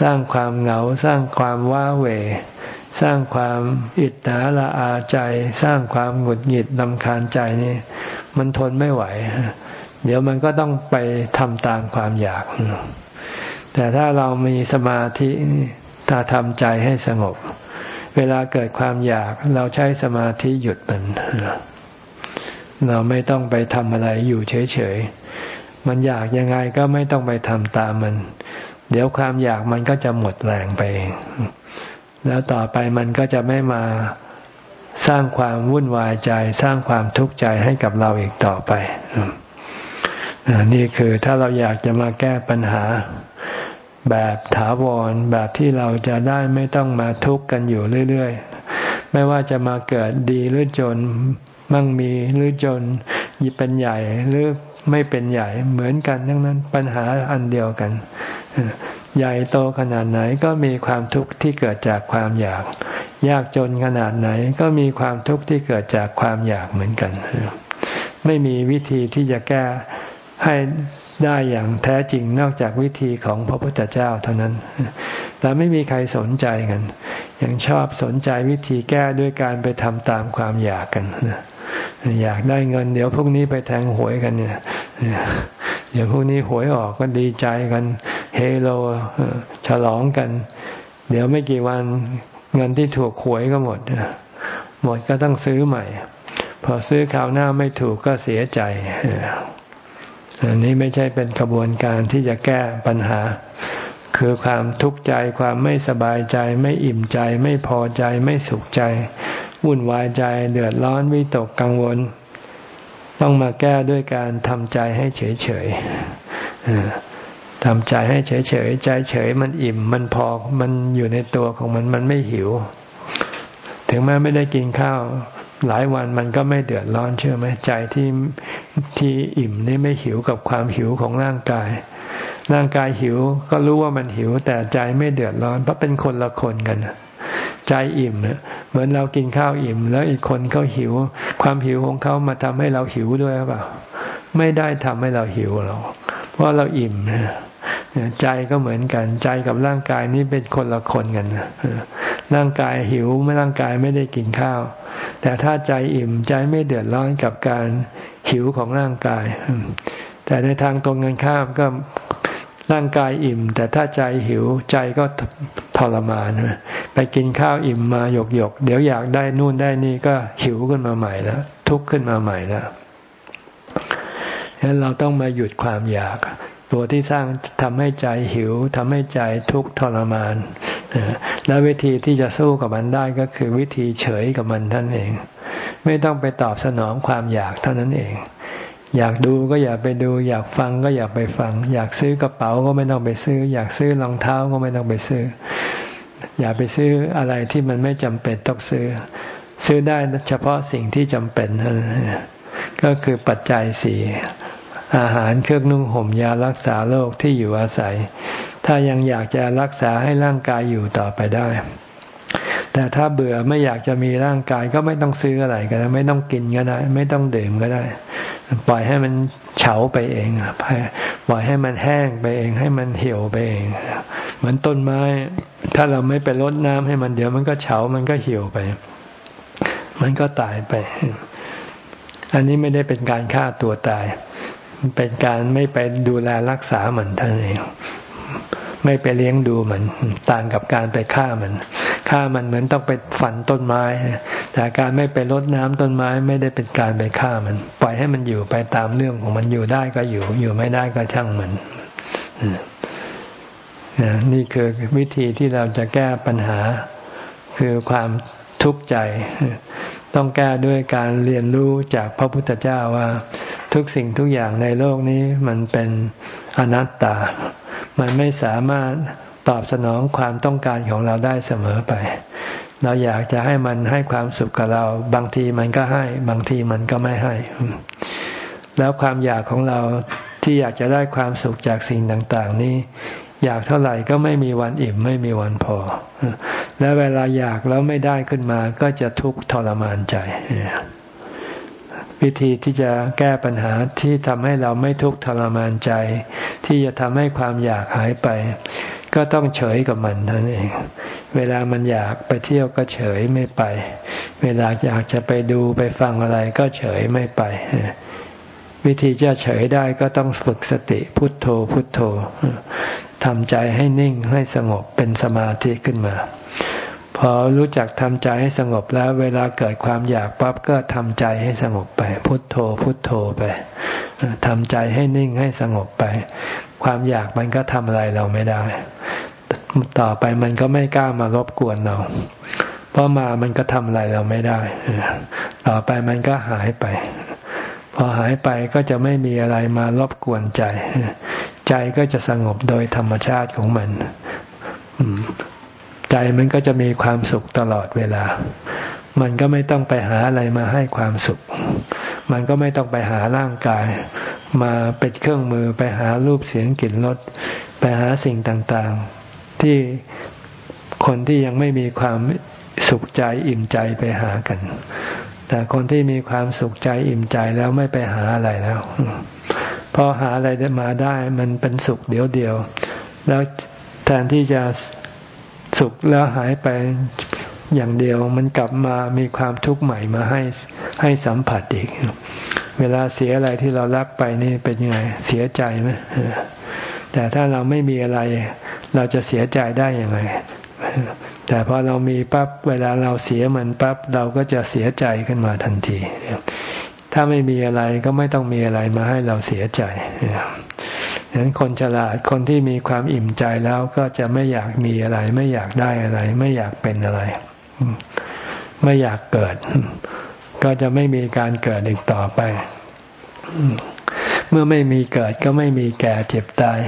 สร้างความเหงา สร้างความว้าเหวสร้างความอิจฉาละอาใจ สร้างความหงุดหงิดลำคาญใจนี่มันทนไม่ไหว เดี๋ยวมันก็ต้องไปทำตามความอยาก แต่ถ้าเรามีสมาธิถ้าทำใจให้สงบ เวลาเกิดความอยากเราใช้สมาธิหยุดมัน เราไม่ต้องไปทำอะไรอยู่เฉยๆ มันอยากยังไงก็ไม่ต้องไปทำตามมัน เดี๋ยวความอยากมันก็จะหมดแรงไป แล้วต่อไปมันก็จะไม่มาสร้างความวุ่นวายใจ สร้างความทุกข์ใจให้กับเราอีกต่อไปนี่คือถ้าเราอยากจะมาแก้ปัญหา แบบถาวรแบบที่เราจะได้ไม่ต้องมาทุกข์กันอยู่เรื่อยๆ ไม่ว่าจะมาเกิดดีหรือจนมั่งมีหรือจนยิเป็นใหญ่หรือไม่เป็นใหญ่เหมือนกันทั้งนั้นปัญหาอันเดียวกัน ใหญ่โตขนาดไหนก็มีความทุกข์ที่เกิดจากความอยาก ยากจนขนาดไหนก็มีความทุกข์ที่เกิดจากความอยากเหมือนกัน ไม่มีวิธีที่จะแก้ให้ ได้อย่างแท้จริงนอกจากวิธีของพระพุทธเจ้าเท่านั้น แต่ไม่มีใครสนใจกัน ยังชอบสนใจวิธีแก้ด้วยการไปทำตามความอยากกันอยากได้เงิน เดี๋ยวพวกนี้ไปแทงหวยกันเนี่ยเดี๋ยวพวกนี้หวยออกก็ดีใจกัน เฮโลฉลองกัน เดี๋ยวไม่กี่วันเงินที่ถูกหวยก็หมดหมดก็ต้องซื้อใหม่ พอซื้อคราวหน้าไม่ถูกก็เสียใจ อันนี้ไม่ใช่เป็นกระบวนการที่จะแก้ปัญหา คือความทุกข์ใจความไม่สบายใจ ไม่อิ่มใจ ไม่พอใจไม่สุขใจ วุ่นวายใจ เดือดร้อนวิตกกังวล ต้องมาแก้ด้วยการทำใจให้เฉยเฉยทำใจให้เฉยเฉยใจเฉยมันอิ่มมันพอมันอยู่ในตัวของมันมันไม่หิว ถึงแม้ไม่ได้กินข้าว หลายวันมันก็ไม่เดือดร้อนเชื่อไหมใจที่ที่อิ่มนี่ไม่หิวกับความหิวของร่างกาย ร่างกายหิวก็รู้ว่ามันหิว แต่ใจไม่เดือดร้อนเพราะเป็นคนละคนกันใจอิ่มเนี่ยเหมือนเรากินข้าวอิ่ม แล้วอีกคนเขาหิว ความหิวของเขามาทำให้เราหิวด้วยหรือเปล่า ไม่ได้ทำให้เราหิวหรอกเพราะเราอิ่ม ใจก็เหมือนกัน ใจกับร่างกายนี้เป็นคนละคนกันร่างกายหิวไม่ร่างกายไม่ได้กินข้าว แต่ถ้าใจอิ่มใจไม่เดือดร้อนกับการหิวของร่างกาย แต่ในทางตรงกันข้ามก็ร่างกายอิ่ม แต่ถ้าใจหิวใจก็ทรมานไปกินข้าวอิ่มมาหยกหยกเดี๋ยวอยากได้นู่นได้นี่ก็หิวขึ้นมาใหม่แล้ว ทุกข์ขึ้นมาใหม่แล้วฉะเราต้องมาหยุดความอยาก ตัวที่สร้างทำให้ใจหิวทำให้ใจทุกข์ทรมาน และวิธีที่จะสู้กับมันได้ก็คือวิธีเฉยกับมันท่านเอง ไม่ต้องไปตอบสนองความอยากเท่านั้นเอง อยากดูก็อย่าไปดู อยากฟังก็อย่าไปฟัง อยากซื้อกระเป๋าก็ไม่ต้องไปซื้อ อยากซื้อรองเท้าก็ไม่ต้องไปซื้อ อย่าไปซื้ออะไรที่มันไม่จำเป็นต้องซื้อ ซื้อได้เฉพาะสิ่งที่จำเป็นเท่านั้นก็คือปัจจัยสี่ อาหารเครื่องนุ่งห่มยารักษาโรคที่อยู่อาศัย ถ้ายังอยากจะรักษาให้ร่างกายอยู่ต่อไปได้ แต่ถ้าเบื่อไม่อยากจะมีร่างกายก็ไม่ต้องซื้ออะไรก็ได้ไม่ต้องกินก็ได้ ไม่ต้องดื่มก็ได้ ปล่อยให้มันเฉาไปเองปล่อยให้มันแห้งไปเอง ให้มันเหี่ยวไปเอง เหมือนต้นไม้ ถ้าเราไม่ไปรดน้ำให้มันเดี๋ยวมันก็เฉามันก็เหี่ยวไป มันก็ตายไป อันนี้ไม่ได้เป็นการฆ่าตัวตาย เป็นการไม่ไปดูแลรักษาเหมือนท่านเองไม่ไปเลี้ยงดูมัน ต่างกับการไปฆ่ามันฆ่ามันเหมือนต้องไปฝันต้นไม้ แต่การไม่ไปรดน้ำต้นไม้ไม่ได้เป็นการไปฆ่ามัน ปล่อยให้มันอยู่ไปตามเรื่องของมันอยู่ได้ก็อยู่ อยู่ไม่ได้ก็ช่างมันนี่คือวิธีที่เราจะแก้ปัญหา คือความทุกข์ใจ ต้องแก้ด้วยการเรียนรู้จากพระพุทธเจ้าว่า ทุกสิ่งทุกอย่างในโลกนี้มันเป็นอนัตตา มันไม่สามารถตอบสนองความต้องการของเราได้เสมอไป เราอยากจะให้มันให้ความสุขกับเรา บางทีมันก็ให้ บางทีมันก็ไม่ให้ แล้วความอยากของเราที่อยากจะได้ความสุขจากสิ่งต่าง ๆ นี้ อยากเท่าไหร่ก็ไม่มีวันอิ่มไม่มีวันพอ และเวลาอยากแล้วไม่ได้ขึ้นมาก็จะทุกข์ทรมานใจ วิธีที่จะแก้ปัญหาที่ทำให้เราไม่ทุกข์ทรมานใจ ที่จะทำให้ความอยากหายไป ก็ต้องเฉยกับมันท่านเอง เวลามันอยากไปเที่ยวก็เฉยไม่ไป เวลาอยากจะไปดูไปฟังอะไรก็เฉยไม่ไป วิธีจะเฉยได้ก็ต้องฝึกสติพุทโธพุทโธทำใจให้นิ่งให้สงบเป็นสมาธิขึ้นมา พอรู้จักทำใจให้สงบแล้ว เวลาเกิดความอยากปั๊บก็ทำใจให้สงบไป พุทโธ พุทโธไปทำใจให้นิ่งให้สงบไป ความอยากมันก็ทำอะไรเราไม่ได้ ต่อไปมันก็ไม่กล้ามารบกวนเรา เพราะมามันก็ทำอะไรเราไม่ได้ ต่อไปมันก็หายไป พอหายไปก็จะไม่มีอะไรมารบกวนใจ ใจก็จะสงบโดยธรรมชาติของมัน ใจมันก็จะมีความสุขตลอดเวลา มันก็ไม่ต้องไปหาอะไรมาให้ความสุข มันก็ไม่ต้องไปหาร่างกาย มาเป็นเครื่องมือไปหารูปเสียงกลิ่นรสไปหาสิ่งต่างๆ ที่คนที่ยังไม่มีความสุขใจอิ่มใจไปหากัน แต่คนที่มีความสุขใจอิ่มใจแล้วไม่ไปหาอะไรแล้วพอหาอะไรมาได้มันเป็นสุขเดียวเดียว แล้วแทนที่จะ สุขแล้วหายไปอย่างเดียวมันกลับมามีความทุกข์ใหม่มาให้ให้สัมผัสอีก เวลาเสียอะไรที่เรารักไปนี่เป็นยังไงเสียใจไหมแต่ถ้าเราไม่มีอะไร เราจะเสียใจได้อย่างไรแต่พอเรามีปั๊บเวลาเราเสียมันปั๊บเราก็จะเสียใจขึ้นมาทันที ถ้าไม่มีอะไรก็ไม่ต้องมีอะไรมาให้เราเสียใจฉะนั้นคนฉลาดคนที่มีความอิ่มใจแล้วก็จะไม่อยากมีอะไร ไม่อยากได้อะไร ไม่อยากเป็นอะไร ไม่อยากเกิด ก็จะไม่มีการเกิดอีกต่อไป เมื่อไม่มีเกิดก็ไม่มีแก่เจ็บตาย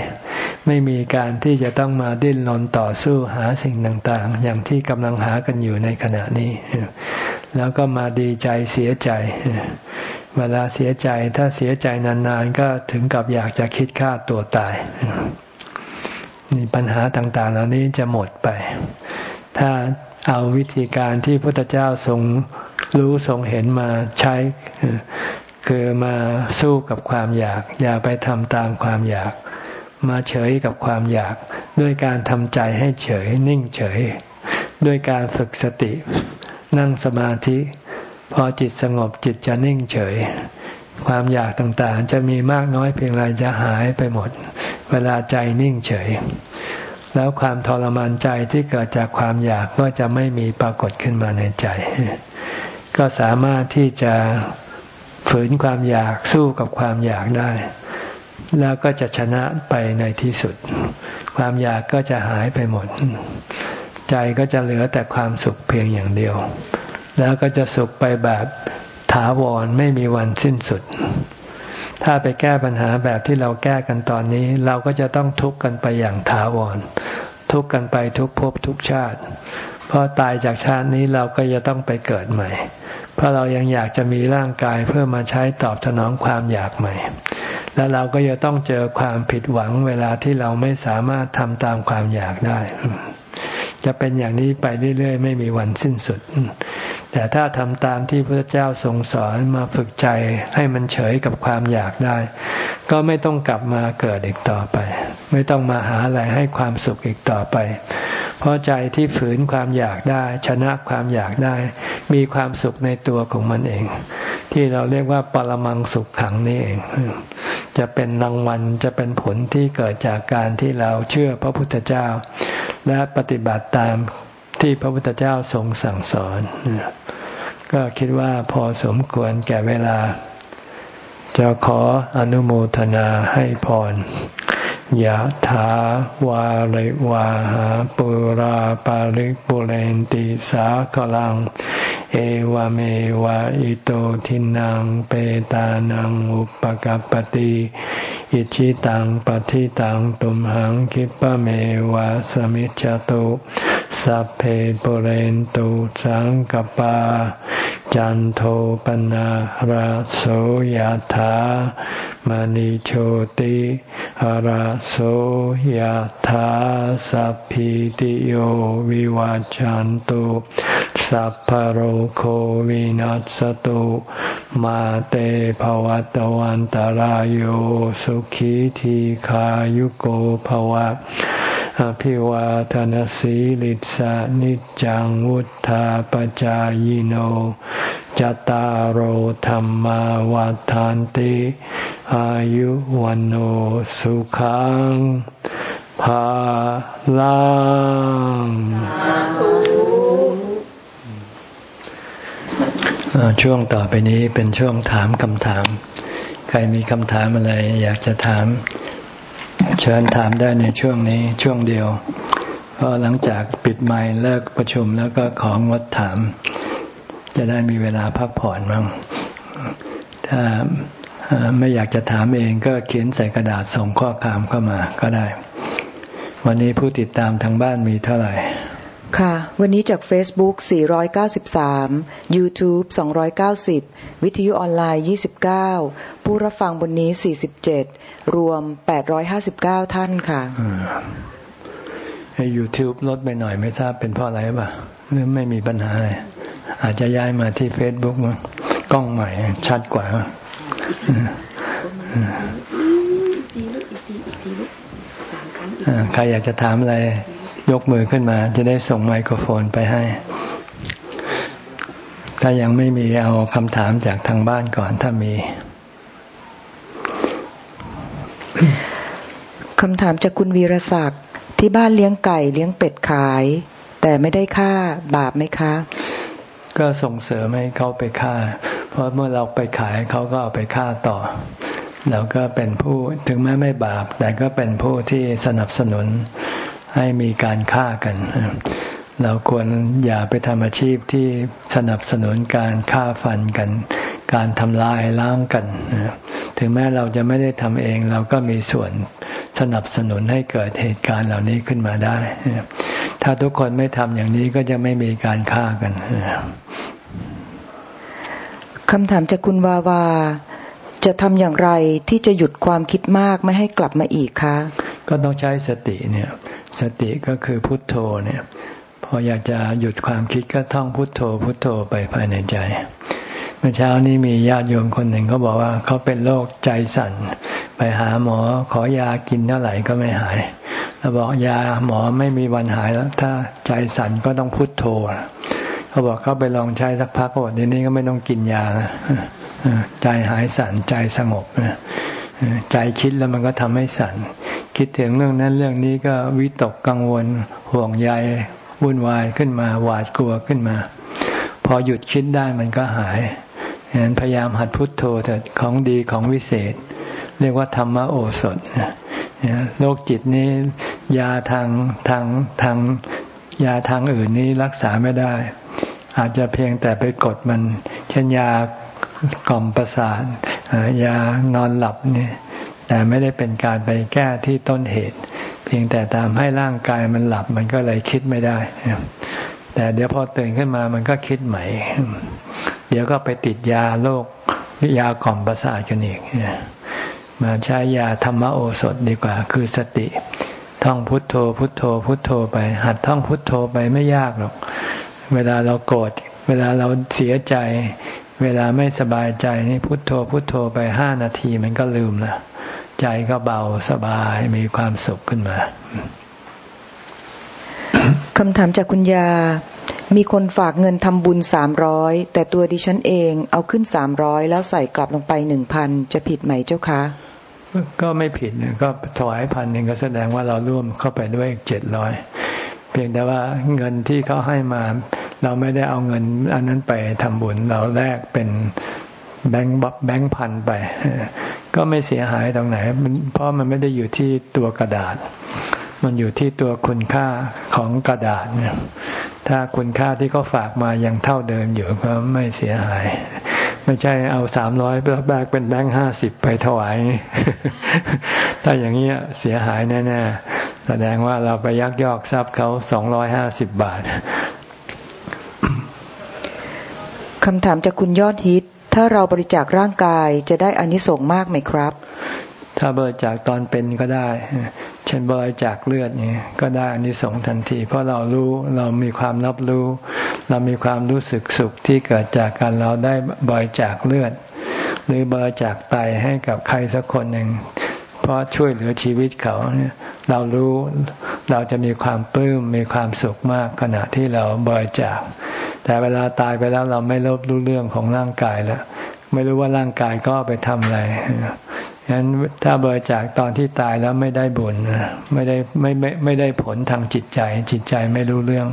ไม่มีการที่จะต้องมาดิ้นรนต่อสู้หาสิ่งต่างๆ อย่างที่กำลังหากันอยู่ในขณะนี้ แล้วก็มาดีใจเสียใจ เวลาเสียใจถ้าเสียใจนานๆ ก็ถึงกับอยากจะคิดฆ่าตัวตายนี่ปัญหาต่างๆ เหล่านี้จะหมดไป ถ้าเอาวิธีการที่พระพุทธเจ้าทรงรู้ทรงเห็นมาใช้คือมาสู้กับความอยาก อย่าไปทำตามความอยาก มาเฉยกับความอยาก ด้วยการทำใจให้เฉยนิ่งเฉย ด้วยการฝึกสติ นั่งสมาธิ พอจิตสงบจิตจะนิ่งเฉย ความอยากต่างๆ จะมีมากน้อยเพียงไรจะหายไปหมด เวลาใจนิ่งเฉย แล้วความทรมานใจที่เกิดจากความอยากก็จะไม่มีปรากฏขึ้นมาในใจ ก็สามารถที่จะฝืนความอยากสู้กับความอยากได้ แล้วก็จะชนะไปในที่สุด ความอยากก็จะหายไปหมด ใจก็จะเหลือแต่ความสุขเพียงอย่างเดียว แล้วก็จะสุขไปแบบถาวรไม่มีวันสิ้นสุด ถ้าไปแก้ปัญหาแบบที่เราแก้กันตอนนี้ เราก็จะต้องทุกข์กันไปอย่างถาวร ทุกข์กันไปทุกภพทุกชาติ เพราะตายจากชาตินี้เราก็จะต้องไปเกิดใหม่ เพราะเรายังอยากจะมีร่างกายเพื่อมาใช้ตอบสนองความอยากใหม่ แล้วเราก็จะต้องเจอความผิดหวังเวลาที่เราไม่สามารถทำตามความอยากได้ จะเป็นอย่างนี้ไปเรื่อยๆ ไม่มีวันสิ้นสุด แต่ถ้าทำตามที่พระเจ้าทรงสอนมาฝึกใจให้มันเฉยกับความอยากได้ ก็ไม่ต้องกลับมาเกิดอีกต่อไป ไม่ต้องมาหาอะไรให้ความสุขอีกต่อไป เพราะใจที่ฝืนความอยากได้ ชนะความอยากได้ มีความสุขในตัวของมันเอง ที่เราเรียกว่าปรมังสุขขังนี่เอง จะเป็นรางวัลจะเป็นผลที่เกิดจากการที่เราเชื่อพระพุทธเจ้า และปฏิบัติตามที่พระพุทธเจ้าทรงสั่งสอน ก็คิดว่าพอสมควรแก่เวลา จะขออนุโมทนาให้พร ยะถาวาริวาหาปุราปาริปุเรนติสากลัง เอวเมวะอิโตทินังเปตานังอุปกัปติอิชิตังปฏิตังตุมหังคิปะเมวะสมิจจตุ สัพเพปเรนตุสังกปา จันโทปนะราโสยธามณิโชติราโสยธาสัพพิติโยวิวาจันตุสัพพโรโควินัสตุมาเตภวัตวันตารโยสุขีทีขายุโกภวะ อภิวาทนสีลิสานิจังวุธาปจายโนจตารโหธรรมวาทานติ อายุวันโอสุขังภาลังช่วงต่อไปนี้เป็นช่วงถามคำถาม ใครมีคำถามอะไรอยากจะถาม เชิญถามได้ในช่วงนี้ช่วงเดียว เพราะหลังจากปิดไมค์เลิกประชุมแล้วก็ของงดถาม จะได้มีเวลาพักผ่อนบ้างถ้าไม่อยากจะถามเองก็เขียนใส่กระดาษส่งข้อความเข้ามาก็ได้ วันนี้ผู้ติดตามทางบ้านมีเท่าไหร่ ค่ะ วันนี้จาก Facebook 493 YouTube 290 วิทยุออนไลน์ 29 ผู้รับฟังบนนี้ 47 รวม 859 ท่านค่ะไอ้ YouTube ลดไปหน่อยไม่ทราบเป็นเพราะอะไรป่ะหรือไม่มีปัญหาอะไร อาจจะย้ายมาที่เฟซบุ๊กกล้องใหม่ชัดกว่าใครอยากจะถามอะไร ยกมือขึ้นมา จะได้ส่งไมโครโฟนไปให้ ถ้ายังไม่มีเอาคำถามจากทางบ้านก่อนถ้ามีคำถามจากคุณวีรศักดิ์ที่บ้านเลี้ยงไก่เลี้ยงเป็ดขาย แต่ไม่ได้ค่าบาปไหมคะ ก็ส่งเสริมให้เขาไปฆ่า เพราะเมื่อเราไปขายเขาก็เอาไปฆ่าต่อเราก็เป็นผู้ถึงแม้ไม่บาป แต่ก็เป็นผู้ที่สนับสนุน ให้มีการฆ่ากัน เราควรอย่าไปทำอาชีพที่สนับสนุนการฆ่าฟันกัน การทำลายล้างกัน ถึงแม้เราจะไม่ได้ทำเอง เราก็มีส่วนสนับสนุนให้เกิดเหตุการณ์เหล่านี้ขึ้นมาได้ ถ้าทุกคนไม่ทำอย่างนี้ก็จะไม่มีการฆ่ากันคำถามจากคุณวาวา จะทำอย่างไรที่จะหยุดความคิดมากไม่ให้กลับมาอีกคะ ก็ต้องใช้สติเนี่ย สติก็คือพุทโธเนี่ย พออยากจะหยุดความคิดก็ท่องพุทโธ พุทโธไปภายในใจ เมื่อเช้านี้มีญาติโยมคนหนึ่งเขาบอกว่าเขาเป็นโรคใจสั่น ไปหาหมอขอยากินเท่าไหร่ก็ไม่หายเราบอกยาหมอไม่มีวันหายแล้ว ถ้าใจสั่นก็ต้องพุทโธเขาบอกเขาไปลองใช้สักพักก็บอกเดี๋ยวนี้ก็ไม่ต้องกินยาแล้วใจหายสั่นใจสงบใจคิดแล้วมันก็ทำให้สั่น คิดถึงเรื่องนั้นเรื่องนี้ก็วิตกกังวลห่วงใยวุ่นวายขึ้นมา หวาดกลัวขึ้นมา พอหยุดคิดได้มันก็หายฉะนั้นพยายามหัดพุทโธเถิดของดีของวิเศษ เรียกว่าธรรมโอสถโรคจิตนี้ยาทางทางทางยาทางอื่นนี้รักษาไม่ได้ อาจจะเพียงแต่ไปกดมัน เช่นยากล่อมประสาทยานอนหลับเนี่ย แต่ไม่ได้เป็นการไปแก้ที่ต้นเหตุ เพียงแต่ตามให้ร่างกายมันหลับมันก็เลยคิดไม่ได้ แต่เดี๋ยวพอตื่นขึ้นมามันก็คิดใหม่ เดี๋ยวก็ไปติดยาโรคยากล่อมประสาทกันอีกมาใช้ยาธรรมโอสถดีกว่า คือสติ ท่องพุทโธ พุทโธ พุทโธไป หัดท่องพุทโธไปไม่ยากหรอก เวลาเราโกรธเวลาเราเสียใจ เวลาไม่สบายใจนี่พุทโธพุทโธไปห้านาทีมันก็ลืมละ ใจก็เบาสบายมีความสุขขึ้นมาคำถามจากคุณยา มีคนฝากเงินทำบุญสามร้อยแต่ตัวดิฉันเองเอาขึ้นสามร้อยแล้วใส่กลับลงไปหนึ่งพันจะผิดไหมเจ้าคะ ก็ไม่ผิดก็ถวายพันหนึ่งก็แสดงว่าเราร่วมเข้าไปด้วยเจ็ดร้อยเพียงแต่ว่าเงินที่เขาให้มา เราไม่ได้เอาเงิน อันนั้นไปทำบุญเราแลกเป็นแบงค์แบงค์พันไป ก็ไม่เสียหายตรงไหน เพราะมันไม่ได้อยู่ที่ตัวกระดาษ มันอยู่ที่ตัวคุณค่าของกระดาษ ถ้าคุณค่าที่เขาฝากมายังเท่าเดิมอยู่ก็ไม่เสียหาย ไม่ใช่เอาสามร้อยแบกเป็นแบงค์ห้าสิบไปถวาย ถ้าอย่างนี้เสียหายแน่ๆ แสดงว่าเราไปยักยอกทรัพย์เขาสองร้อยห้าสิบบาทคำถามจากคุณยอดฮิต ถ้าเราบริจาคร่างกายจะได้อานิสงส์มากไหมครับ ถ้าบริจาคตอนเป็นก็ได้ เช่นบริจาคเลือดนี่ก็ได้อานิสงส์ทันที เพราะเรารู้เรามีความรับรู้ เรามีความรู้สึกสุขที่เกิดจากการเราได้บริจาคเลือด หรือบริจาคไตให้กับใครสักคนหนึ่งเพราะช่วยเหลือชีวิตเขาเนี่ยเรารู้เราจะมีความปลื้มมีความสุขมากขณะที่เราบริจาค แต่เวลาตายไปแล้วเราไม่ลบรู้เรื่องของร่างกายแล้ว ไม่รู้ว่าร่างกายก็ไปทำอะไรฉะนั้นถ้าบริจาคตอนที่ตายแล้วไม่ได้บุญไม่ได้ไม่ไม่ไม่ได้ผลทางจิตใจ จิตใจไม่รู้เรื่อง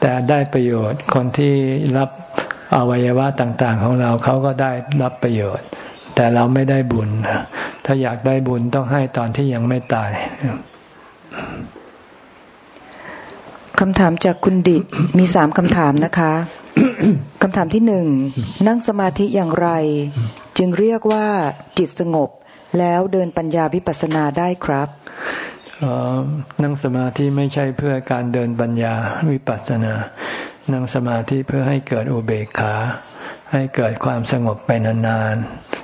แต่ได้ประโยชน์คนที่รับอวัยวะต่าง ๆ ของเราเขาก็ได้รับประโยชน์ แต่เราไม่ได้บุญ ถ้าอยากได้บุญต้องให้ตอนที่ยังไม่ตาย คำถามจากคุณดิมีสามคำถามนะคะคำถามที่หนึ่งนั่งสมาธิอย่างไร จึงเรียกว่าจิตสงบ แล้วเดินปัญญาวิปัสสนาได้ครับนั่งสมาธิไม่ใช่เพื่อการเดินปัญญาวิปัสสนา นั่งสมาธิเพื่อให้เกิดอุเบกขา ให้เกิดความสงบไปนาน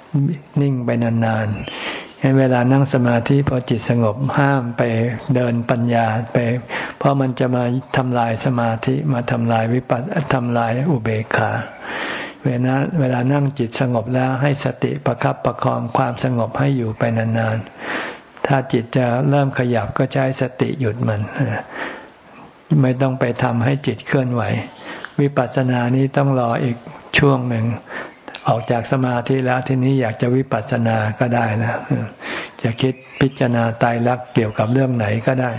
ๆ นิ่งไปนานๆเวลานั่งสมาธิพอจิตสงบห้ามไปเดินปัญญาไป เพราะมันจะมาทำลายสมาธิมาทำลายวิปัสทำลายอุเบกขาเวลาเวลานั่งจิตสงบแล้วให้สติประครับประคองความสงบให้อยู่ไปนานๆ ถ้าจิตจะเริ่มขยับก็ใช้สติหยุดมัน ไม่ต้องไปทำให้จิตเคลื่อนไหว วิปัสสนานี้ต้องรออีกช่วงหนึ่ง ออกจากสมาธิแล้วทีนี้อยากจะวิปัสสนาก็ได้นะจะคิดพิจารณาตายรักเกี่ยวกับเรื่องไหนก็ได้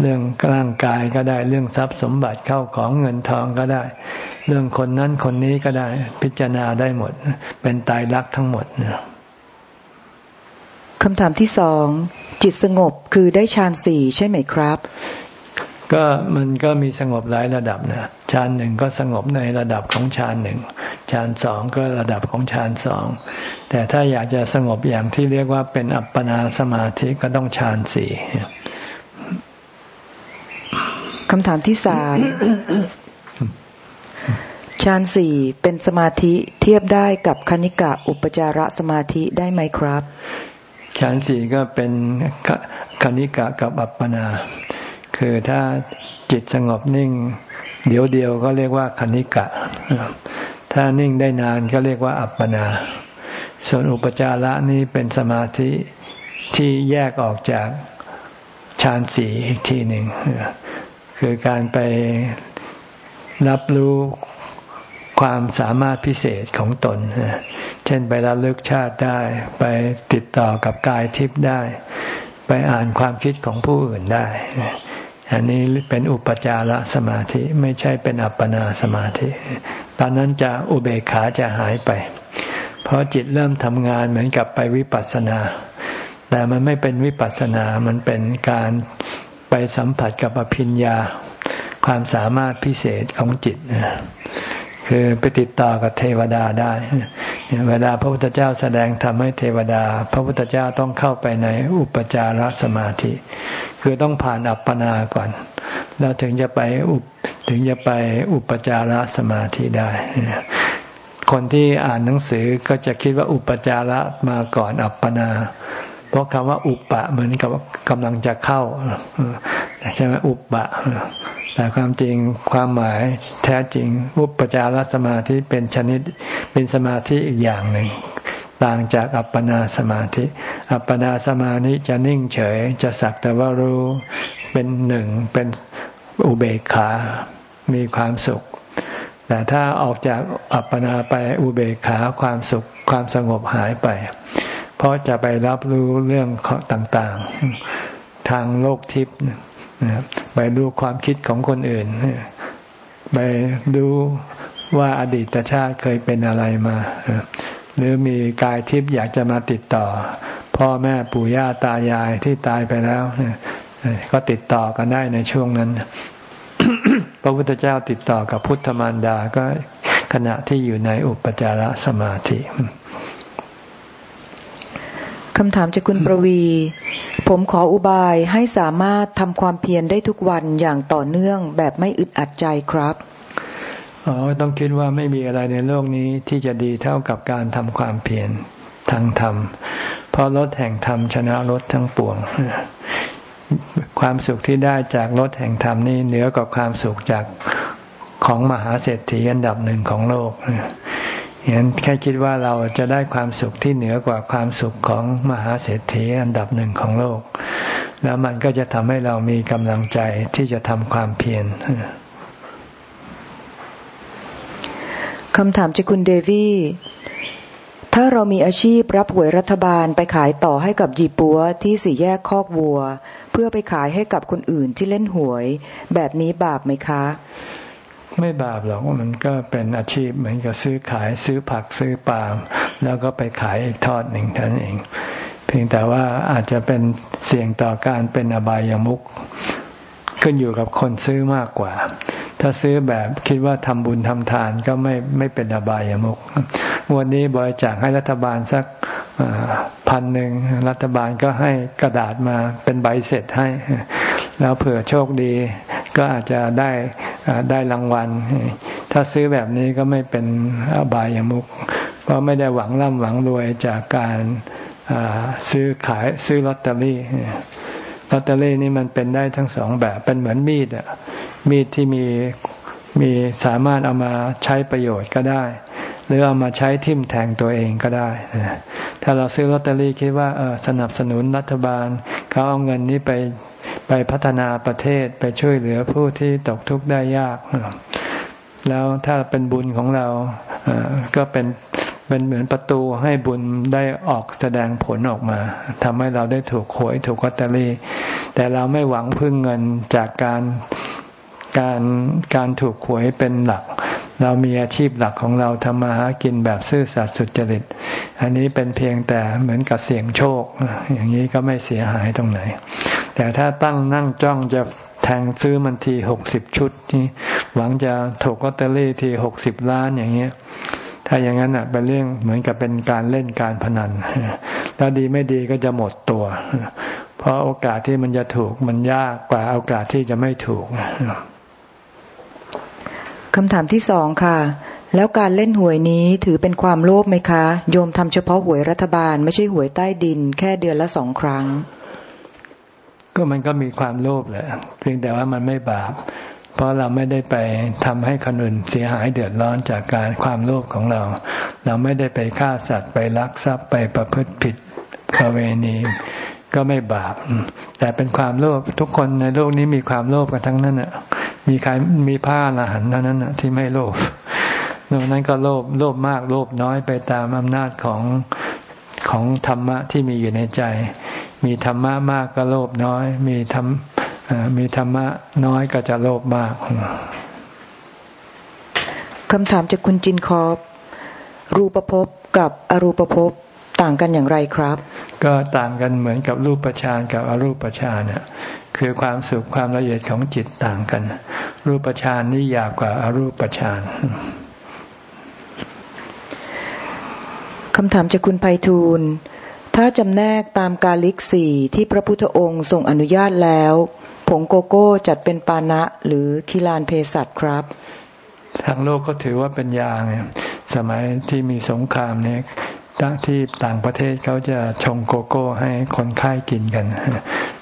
เรื่องร่างกายก็ได้ เรื่องทรัพย์สมบัติเข้าของเงินทองก็ได้ เรื่องคนนั้นคนนี้ก็ได้ พิจารณาได้หมด เป็นตายรักทั้งหมดคำถามที่สองจิตสงบคือได้ฌานสี่ใช่ไหมครับ ก็มันก็มีสงบหลายระดับนะฌานหนึ่งก็สงบในระดับของฌานหนึ่งฌานสองก็ระดับของฌานสองแต่ถ้าอยากจะสงบอย่างที่เรียกว่าเป็นอัปปนาสมาธิก็ต้องฌานสี่คำถามที่สามฌานสี่เป็นสมาธิเทียบได้กับคณิกะอุปจารสมาธิได้ไหมครับฌานสี่ก็เป็นคณิกะกับอัปปนา คือถ้าจิตสงบนิ่ง เดี๋ยวเดียวก็เรียกว่าคณิกะ ถ้านิ่งได้นานก็เรียกว่าอัปปนา ส่วนอุปจาระนี้เป็นสมาธิที่แยกออกจากฌานสีอีกทีหนึ่ง คือการไปรับรู้ความสามารถพิเศษของตน เช่นไประลึกชาติได้ ไปติดต่อกับกายทิพย์ได้ ไปอ่านความคิดของผู้อื่นได้ อันนี้เป็นอุปจารสมาธิไม่ใช่เป็นอัปปนาสมาธิ ตอนนั้นจะอุเบกขาจะหายไป เพราะจิตเริ่มทำงานเหมือนกับไปวิปัสสนา แต่มันไม่เป็นวิปัสสนา มันเป็นการไปสัมผัสกับอภิญญา ความสามารถพิเศษของจิต คือไปติดต่อกับเทวดาได้ เวลาพระพุทธเจ้าแสดงทำให้เทวดา พระพุทธเจ้าต้องเข้าไปในอุปจารสมาธิ คือต้องผ่านอัปปนาก่อน แล้วถึงจะไปอุปถึงจะไปอุปจารสมาธิได้ คนที่อ่านหนังสือก็จะคิดว่าอุปจาระมาก่อนอัปปนาเพราะคำว่าอุปปะเหมือนกับกำลังจะเข้าใช่ไหมอุปปะ แต่ความจริงความหมายแท้จริงอุปจารสมาธิเป็นชนิดเป็นสมาธิอีกอย่างหนึ่ง ต่างจากอัปปนาสมาธิ อัปปนาสมาธิจะนิ่งเฉยจะสักแต่ว่ารู้เป็นหนึ่งเป็นอุเบกขา มีความสุข แต่ถ้าออกจากอัปปนาไปอุเบกขาความสุขความสงบหายไป เพราะจะไปรับรู้เรื่องต่างๆ ทางโลกทิพย์ ไปดูความคิดของคนอื่น ไปดูว่าอดีตชาติเคยเป็นอะไรมา หรือมีกายทิพย์อยากจะมาติดต่อ พ่อแม่ปู่ย่าตายายที่ตายไปแล้วก็ติดต่อกันได้ในช่วงนั้น พระพุทธเจ้าติดต่อกับพุทธมารดาก็ขณะที่อยู่ในอุปจารสมาธิ คำถามจากคุณประวี ผมขออุบายให้สามารถทำความเพียรได้ทุกวันอย่างต่อเนื่องแบบไม่อึดอัดใจครับอ๋อต้องคิดว่าไม่มีอะไรในโลกนี้ที่จะดีเท่ากับการทำความเพียรทางธรรม เพราะรถแห่งธรรมชนะรถทั้งปวง ความสุขที่ได้จากรถแห่งธรรมนี่เหนือกว่าความสุขจากของมหาเศรษฐีอันดับหนึ่งของโลก ฉะนั้นแค่คิดว่าเราจะได้ความสุขที่เหนือกว่าความสุขของมหาเศรษฐีอันดับหนึ่งของโลก แล้วมันก็จะทำให้เรามีกำลังใจที่จะทำความเพียรคำถามจากคุณเดวี่ถ้าเรามีอาชีพรับหวยรัฐบาลไปขายต่อให้กับจีปัวที่สี่แยกคอกวัว เพื่อไปขายให้กับคนอื่นที่เล่นหวย แบบนี้บาปไหมคะ ไม่บาปหรอกมันก็เป็นอาชีพเหมือนกับซื้อขายซื้อผักซื้อปลาแล้วก็ไปขายอีกทอดหนึ่งท่านเอง เพียงแต่ว่าอาจจะเป็นเสี่ยงต่อการเป็นอบายามุขขึ้นอยู่กับคนซื้อมากกว่า ถ้าซื้อแบบคิดว่าทำบุญทำทานก็ไม่ไม่เป็นอบายามุขวันนี้บริจาคให้รัฐบาลสัก พันหนึ่งรัฐบาลก็ให้กระดาษมาเป็นใบเสร็จให้ แล้วเผื่อโชคดีก็อาจจะได้ได้รางวัล ถ้าซื้อแบบนี้ก็ไม่เป็นอบายามุขเพราะไม่ได้หวังร่ำหวังรวยจากการซื้อขายซื้อลอตเตอรี่ลอตเตอรี่นี่มันเป็นได้ทั้งสองแบบเป็นเหมือนมีดอะมีดที่มีมีสามารถเอามาใช้ประโยชน์ก็ได้ หรือเอามาใช้ทิ่มแทงตัวเองก็ได้ ถ้าเราซื้อลอตเตอรี่คิดว่าเออสนับสนุนรัฐบาลเขาเอาเงินนี้ไปไปพัฒนาประเทศไปช่วยเหลือผู้ที่ตกทุกข์ได้ยาก แล้วถ้าเป็นบุญของเราก็เป็นเป็นเหมือนประตูให้บุญได้ออกแสดงผลออกมาทำให้เราได้ถูกหวยถูกลอตเตอรี่ แต่เราไม่หวังพึ่งเงินจากการการการถูกหวยเป็นหลัก เรามีอาชีพหลักของเราทำมาหากินแบบซื่อสัตย์สุจริต อันนี้เป็นเพียงแต่เหมือนกับเสี่ยงโชค อย่างนี้ก็ไม่เสียหายตรงไหน แต่ถ้าตั้งนั่งจ้องจะแทงซื้อมันทีหกสิบชุดนี่หวังจะถูกลอตเตอรี่ทีหกสิบล้านอย่างเงี้ยถ้าอย่างนั้นอะเป็นเรื่องเหมือนกับเป็นการเล่นการพนันแล้วดีไม่ดีก็จะหมดตัว เพราะโอกาสที่มันจะถูกมันยากกว่าโอกาสที่จะไม่ถูก คำถามที่สองค่ะ แล้วการเล่นหวยนี้ถือเป็นความโลภไหมคะ โยมทำเฉพาะหวยรัฐบาล ไม่ใช่หวยใต้ดิน แค่เดือนละสองครั้ง ก็มันก็มีความโลภแหละเพียงแต่ว่ามันไม่บาปเพราะเราไม่ได้ไปทำให้คนอื่นเสียหายเดือดร้อนจากการความโลภของเรา เราไม่ได้ไปฆ่าสัตว์ไปลักทรัพย์ไปประพฤติผิดประเวณี ก็ไม่บาป แต่เป็นความโลภทุกคนในโลกนี้มีความโลภกันทั้งนั้นอะ มีใครมีผ้าละหันเท่านั้นที่ไม่โลภนอกนั้นก็โลภโลภมากโลภน้อยไปตามอำนาจของของธรรมะที่มีอยู่ในใจ มีธรรมะมากก็โลภน้อย มีธรรมมีธรรมะน้อยก็จะโลภมากคำถามจากคุณจินคอปรูปภพกับอรูปภพต่างกันอย่างไรครับ ก็ต่างกันเหมือนกับรูปฌานกับอรูปฌานเนี่ยคือความสุขความละเอียดของจิตต่างกัน รูปฌานนี่ยากกว่าอารูปฌานคำถามจากคุณไพฑูรย์ถ้าจำแนกตามกาลิกสี่ที่พระพุทธองค์ทรงอนุญาตแล้ว ผงโกโก้จัดเป็นปานะหรือคิลานเพสัตครับ ทางโลกก็ถือว่าเป็นยาไงสมัยที่มีสงครามเนี่ย ที่ต่างประเทศเขาจะชงโกโก้ให้คนไข้กินกัน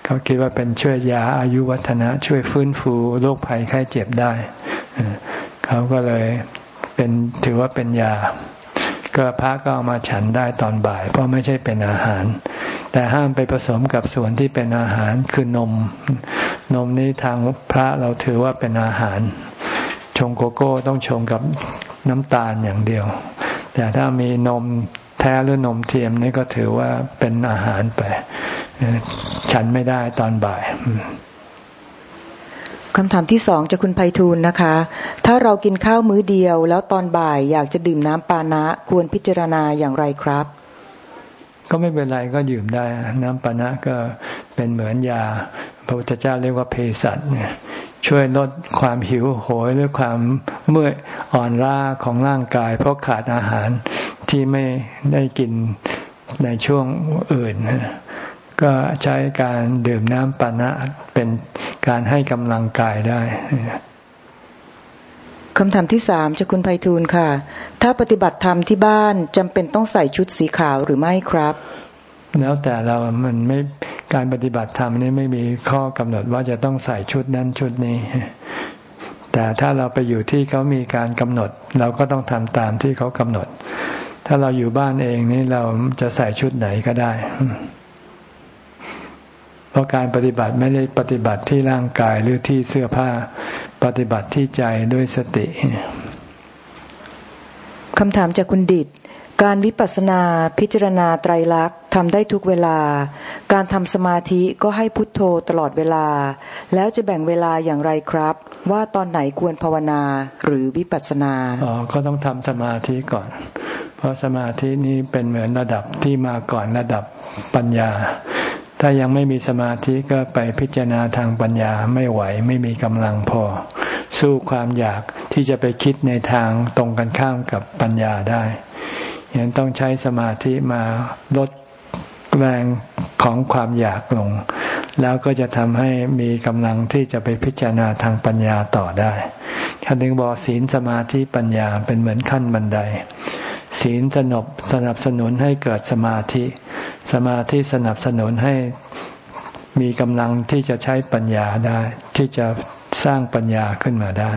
เขาคิดว่าเป็นช่วยยาอายุวัฒนะ ช่วยฟื้นฟูโรคภัยไข้เจ็บได้ เขาก็เลยเป็นถือว่าเป็นยา ก็พระก็เอามาฉันได้ตอนบ่าย เพราะไม่ใช่เป็นอาหาร แต่ห้ามไปผสมกับส่วนที่เป็นอาหารคือนม นมนี้ทางพระเราถือว่าเป็นอาหาร ชงโกโก้ต้องชงกับน้ำตาลอย่างเดียว แต่ถ้ามีนม ท้หรือนมเทียมนี่ก็ถือว่าเป็นอาหารไป ฉันไม่ได้ตอนบ่ายคำถามที่สองจะคุณไพฑูรย์นะคะ ถ้าเรากินข้าวมื้อเดียว แล้วตอนบ่ายอยากจะดื่มน้ำปานะ ควรพิจารณาอย่างไรครับ ก็ไม่เป็นไรก็ดื่มได้ น้ำปานะก็เป็นเหมือนยา พระพุทธเจ้าเรียกว่าเภสัชเนี่ยช่วยลดความหิวโหยหรือความเมื่อยอ่อนล้าของร่างกาย เพราะขาดอาหาร ที่ไม่ได้กินในช่วงอื่น ก็ใช้การดื่มน้ำปานะเป็นการให้กำลังกายได้คำถามที่สามจะคุณไพฑูรย์ค่ะ ถ้าปฏิบัติธรรมที่บ้านจำเป็นต้องใส่ชุดสีขาวหรือไม่ครับ แล้วแต่เรามันไม่การปฏิบัติธรรมนี่ไม่มีข้อกำหนดว่าจะต้องใส่ชุดนั้นชุดนี้ แต่ถ้าเราไปอยู่ที่เขามีการกำหนด เราก็ต้องทำตามที่เขากำหนด ถ้าเราอยู่บ้านเองนี่เราจะใส่ชุดไหนก็ได้ เพราะการปฏิบัติไม่ได้ปฏิบัติที่ร่างกายหรือที่เสื้อผ้า ปฏิบัติที่ใจด้วยสติคำถามจากคุณดิด การวิปัสสนาพิจารณาไตรลักษณ์ทำได้ทุกเวลา การทำสมาธิก็ให้พุทโธตลอดเวลา แล้วจะแบ่งเวลาอย่างไรครับ ว่าตอนไหนควรภาวนาหรือวิปัสสนาอ๋อก็ต้องทำสมาธิก่อน เพราะสมาธินี้เป็นเหมือนระดับที่มาก่อนระดับปัญญา ถ้ายังไม่มีสมาธิก็ไปพิจารณาทางปัญญาไม่ไหวไม่มีกำลังพอ สู้ความอยากที่จะไปคิดในทางตรงกันข้ามกับปัญญาได้ ยังต้องใช้สมาธิมาลดแรงของความอยากลง แล้วก็จะทำให้มีกำลังที่จะไปพิจารณาทางปัญญาต่อได้ท่านถึงบอกศีลสมาธิปัญญาเป็นเหมือนขั้นบันได ศีลสนบสนับสนุนให้เกิดสมาธิ สมาธิสนับสนุนให้มีกำลังที่จะใช้ปัญญาได้ ที่จะสร้างปัญญาขึ้นมาได้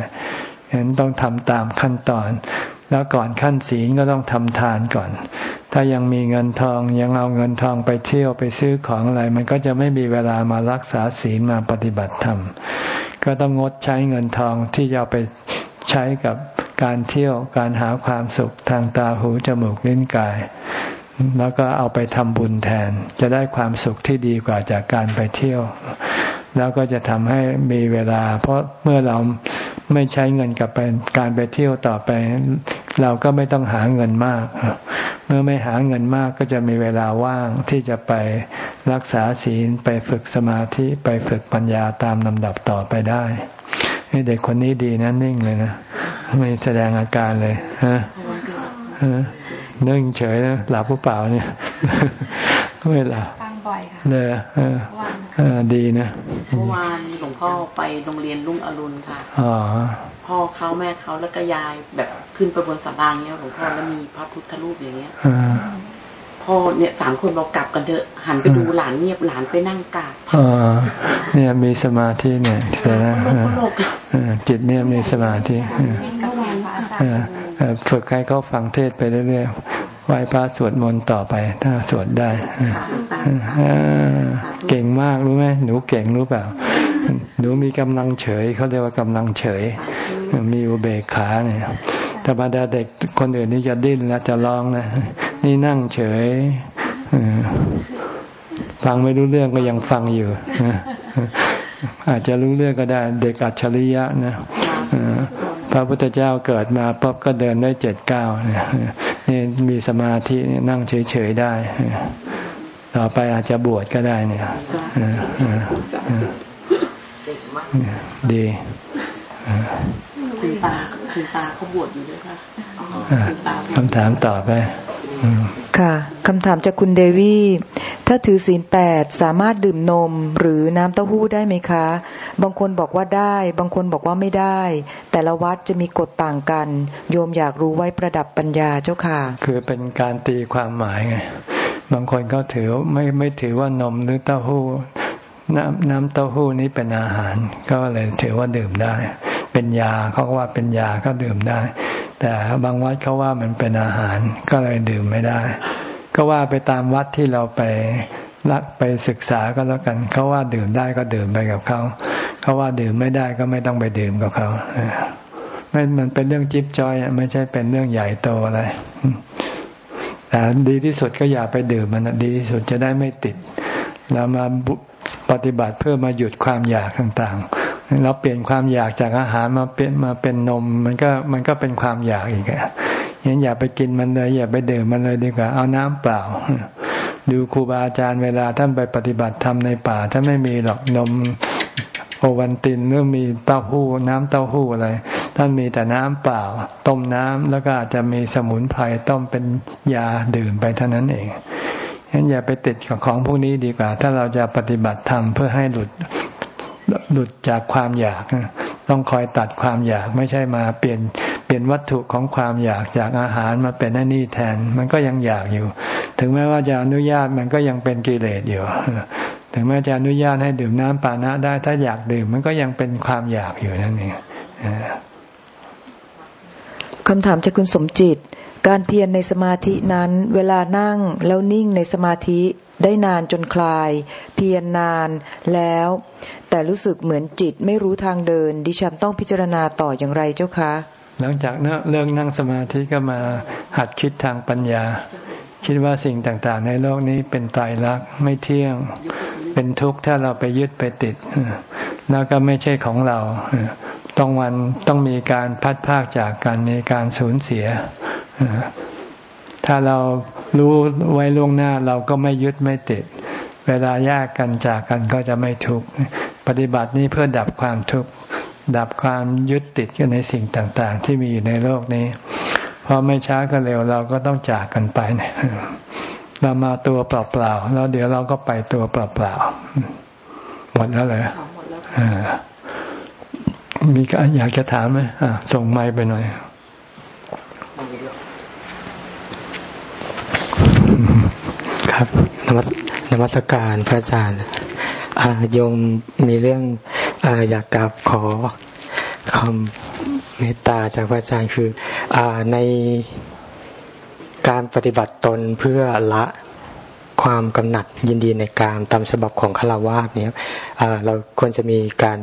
ฉะนั้นต้องทำตามขั้นตอน แล้วก่อนขั้นศีลก็ต้องทำทานก่อน ถ้ายังมีเงินทองยังเอาเงินทองไปเที่ยวไปซื้อของอะไร มันก็จะไม่มีเวลามารักษาศีลมาปฏิบัติธรรม ก็ต้องงดใช้เงินทองที่จะไปใช้กับการเที่ยวการหาความสุขทางตาหูจมูกลิ้นกาย แล้วก็เอาไปทำบุญแทน จะได้ความสุขที่ดีกว่าจากการไปเที่ยว แล้วก็จะทำให้มีเวลา เพราะเมื่อเราไม่ใช้เงินกับการไปเที่ยวต่อไป เราก็ไม่ต้องหาเงินมาก เมื่อไม่หาเงินมากก็จะมีเวลาว่างที่จะไปรักษาศีลไปฝึกสมาธิไปฝึกปัญญาตามลำดับต่อไปได้เด็กคนนี้ดีนะนิ่งเลยนะ ไม่แสดงอาการเลยฮะนิ่งเฉยนะหลับผู้เปล่าเนี่ยไม่หลับฟังบ่อยค่ะเลยเออ ดีนะเมื่อวานหลวงพ่อไปโรงเรียนรุ่งอรุณค่ะอ๋อพ่อเขาแม่เขาแล้วก็ยายแบบขึ้นไปบนสาราเงี้ยหลวงพ่อแล้วมีพระพุทธรูปอย่างเงี้ยพ่อเนี่ยสามคนเรากลับกันเถอะหันไปดูหลานเงียบหลานไปนั่งกราบอ๋อเนี่ยมีสมาธิเนี่ยแต่ละจิตเนี่ยมีสมาธิฝึกให้เขาฟังเทศไปเรื่อยๆ ไหว้พระสวดมนต์ต่อไป ถ้าสวดได้เก่งมากรู้ไหมหนูเก่งรู้เปล่าหนูมีกำลังเฉยเขาเรียกว่ากำลังเฉย มีอุเบกขาเนี่ยธรรมดาเด็กคนอื่นนี่จะดิ้นแล้วจะร้องนะนี่นั่งเฉยฟังไม่รู้เรื่องก็ยังฟังอยู่อาจจะรู้เรื่องก็ได้ เด็กอัจฉริยะนะ พระพุทธเจ้าเกิดมาป๊บก็เดินได้เจ็ดเก้านี่มีสมาธินั่งเฉยๆได้ ต่อไปอาจจะบวชก็ได้เนี่ยดี คุณตาคุณตาเขาบวชอยู่ด้วยค่ะคำถามต่อไปค่ะคำถามจากคุณเดวี่ถ้าถือศีลแปดสามารถดื่มนมหรือน้ำเต้าหู้ได้ไหมคะ บางคนบอกว่าได้ บางคนบอกว่าไม่ได้ แต่ละวัดจะมีกฎต่างกัน โยมอยากรู้ไว้ประดับปัญญาเจ้าค่ะ คือเป็นการตีความหมายไงบางคนก็ถือไม่ไม่ถือว่านมหรือเต้าหู้น้ำน้ำเต้าหู้นี้เป็นอาหาร ก็เลยถือว่าดื่มได้ เป็นยาเขาว่าเป็นยาก็ดื่มได้ แต่บางวัดเขาว่ามันเป็นอาหารก็เลยดื่มไม่ได้ ก็ว่าไปตามวัดที่เราไปรักไปศึกษาก็แล้วกันเขาว่าดื่มได้ก็ดื่มไปกับเขาเขาว่าดื่มไม่ได้ก็ไม่ต้องไปดื่มกับเขาไม่มันเป็นเรื่องจิ๊บจอยไม่ใช่เป็นเรื่องใหญ่โตอะไรแต่ดีที่สุดก็อย่าไปดื่มมันดีที่สุดจะได้ไม่ติดเรามาปฏิบัติเพื่อมาหยุดความอยากต่าง เราเปลี่ยนความอยากจากอาหารมาเป็นมาเป็นนม มันก็มันก็เป็นความอยากอีกอะงั้นอย่าไปกินมันเลย อย่าไปดื่มมันเลยดีกว่า เอาน้ำเปล่า ดูครูบาอาจารย์เวลาท่านไปปฏิบัติธรรมในป่าท่านไม่มีหรอกนมโอวันตินหรือมีเต้าหู้ น้ำเต้าหู้อะไรท่านมีแต่น้ำเปล่า ต้มน้ำแล้วก็อาจจะมีสมุนไพรต้มเป็นยาดื่มไปเท่านั้นเองงั้นอย่าไปติดกับของพวกนี้ดีกว่า ถ้าเราจะปฏิบัติธรรมเพื่อให้หลุด หลุดจากความอยาก ต้องคอยตัดความอยากไม่ใช่มาเปลี่ยนเปลี่ยนวัตถุของความอยากจากอาหารมาเป็นนั่นนี่แทน มันก็ยังอยากอยู่ ถึงแม้ว่าจะอนุญาตมันก็ยังเป็นกิเลสอยู่ ถึงแม้จะอนุญาตให้ดื่มน้ำปานะได้ถ้าอยากดื่มมันก็ยังเป็นความอยากอยู่นั่นเองคำถามจากคุณสมจิต การเพียรในสมาธินั้น เวลานั่งแล้วนิ่งในสมาธิได้นานจนคลาย เพียรนานแล้ว แต่รู้สึกเหมือนจิตไม่รู้ทางเดิน ดิฉันต้องพิจารณาต่ออย่างไรเจ้าคะ หลังจากเรื่องนั่งสมาธิก็มาหัดคิดทางปัญญา คิดว่าสิ่งต่างๆ ในโลกนี้เป็นตายรักไม่เที่ยงเป็นทุกข์ถ้าเราไปยึดไปติดแล้วก็ไม่ใช่ของเราต้องวันต้องมีการพัดพากจากการมีการสูญเสีย ถ้าเรารู้ไว้ล่วงหน้าเราก็ไม่ยึดไม่ติด เวลาแยกกันจากกันก็จะไม่ทุกข์ปฏิบัตินี้เพื่อดับความทุกข์ดับความยึดติดอยู่ในสิ่งต่าง ๆ ที่มีอยู่ในโลกนี้พอไม่ช้าก็เร็วเราก็ต้องจากกันไปเนี่ยเรามาตัวเปล่าๆแล้วเดี๋ยวเราก็ไปตัวเปล่าๆหมดแล้วเลยมีอยากจะถามไหมส่งไม้ไปหน่อย ครับนมัสนมัสการพระอาจารย์โยมมีเรื่องออยากกราบขอคำเมตตาจากพระอาจารย์คืออในการปฏิบัติตนเพื่อละ ความกำหนัดยินดีในการตามฉบับของคาวาสเนี่ยเราควรจะมีการ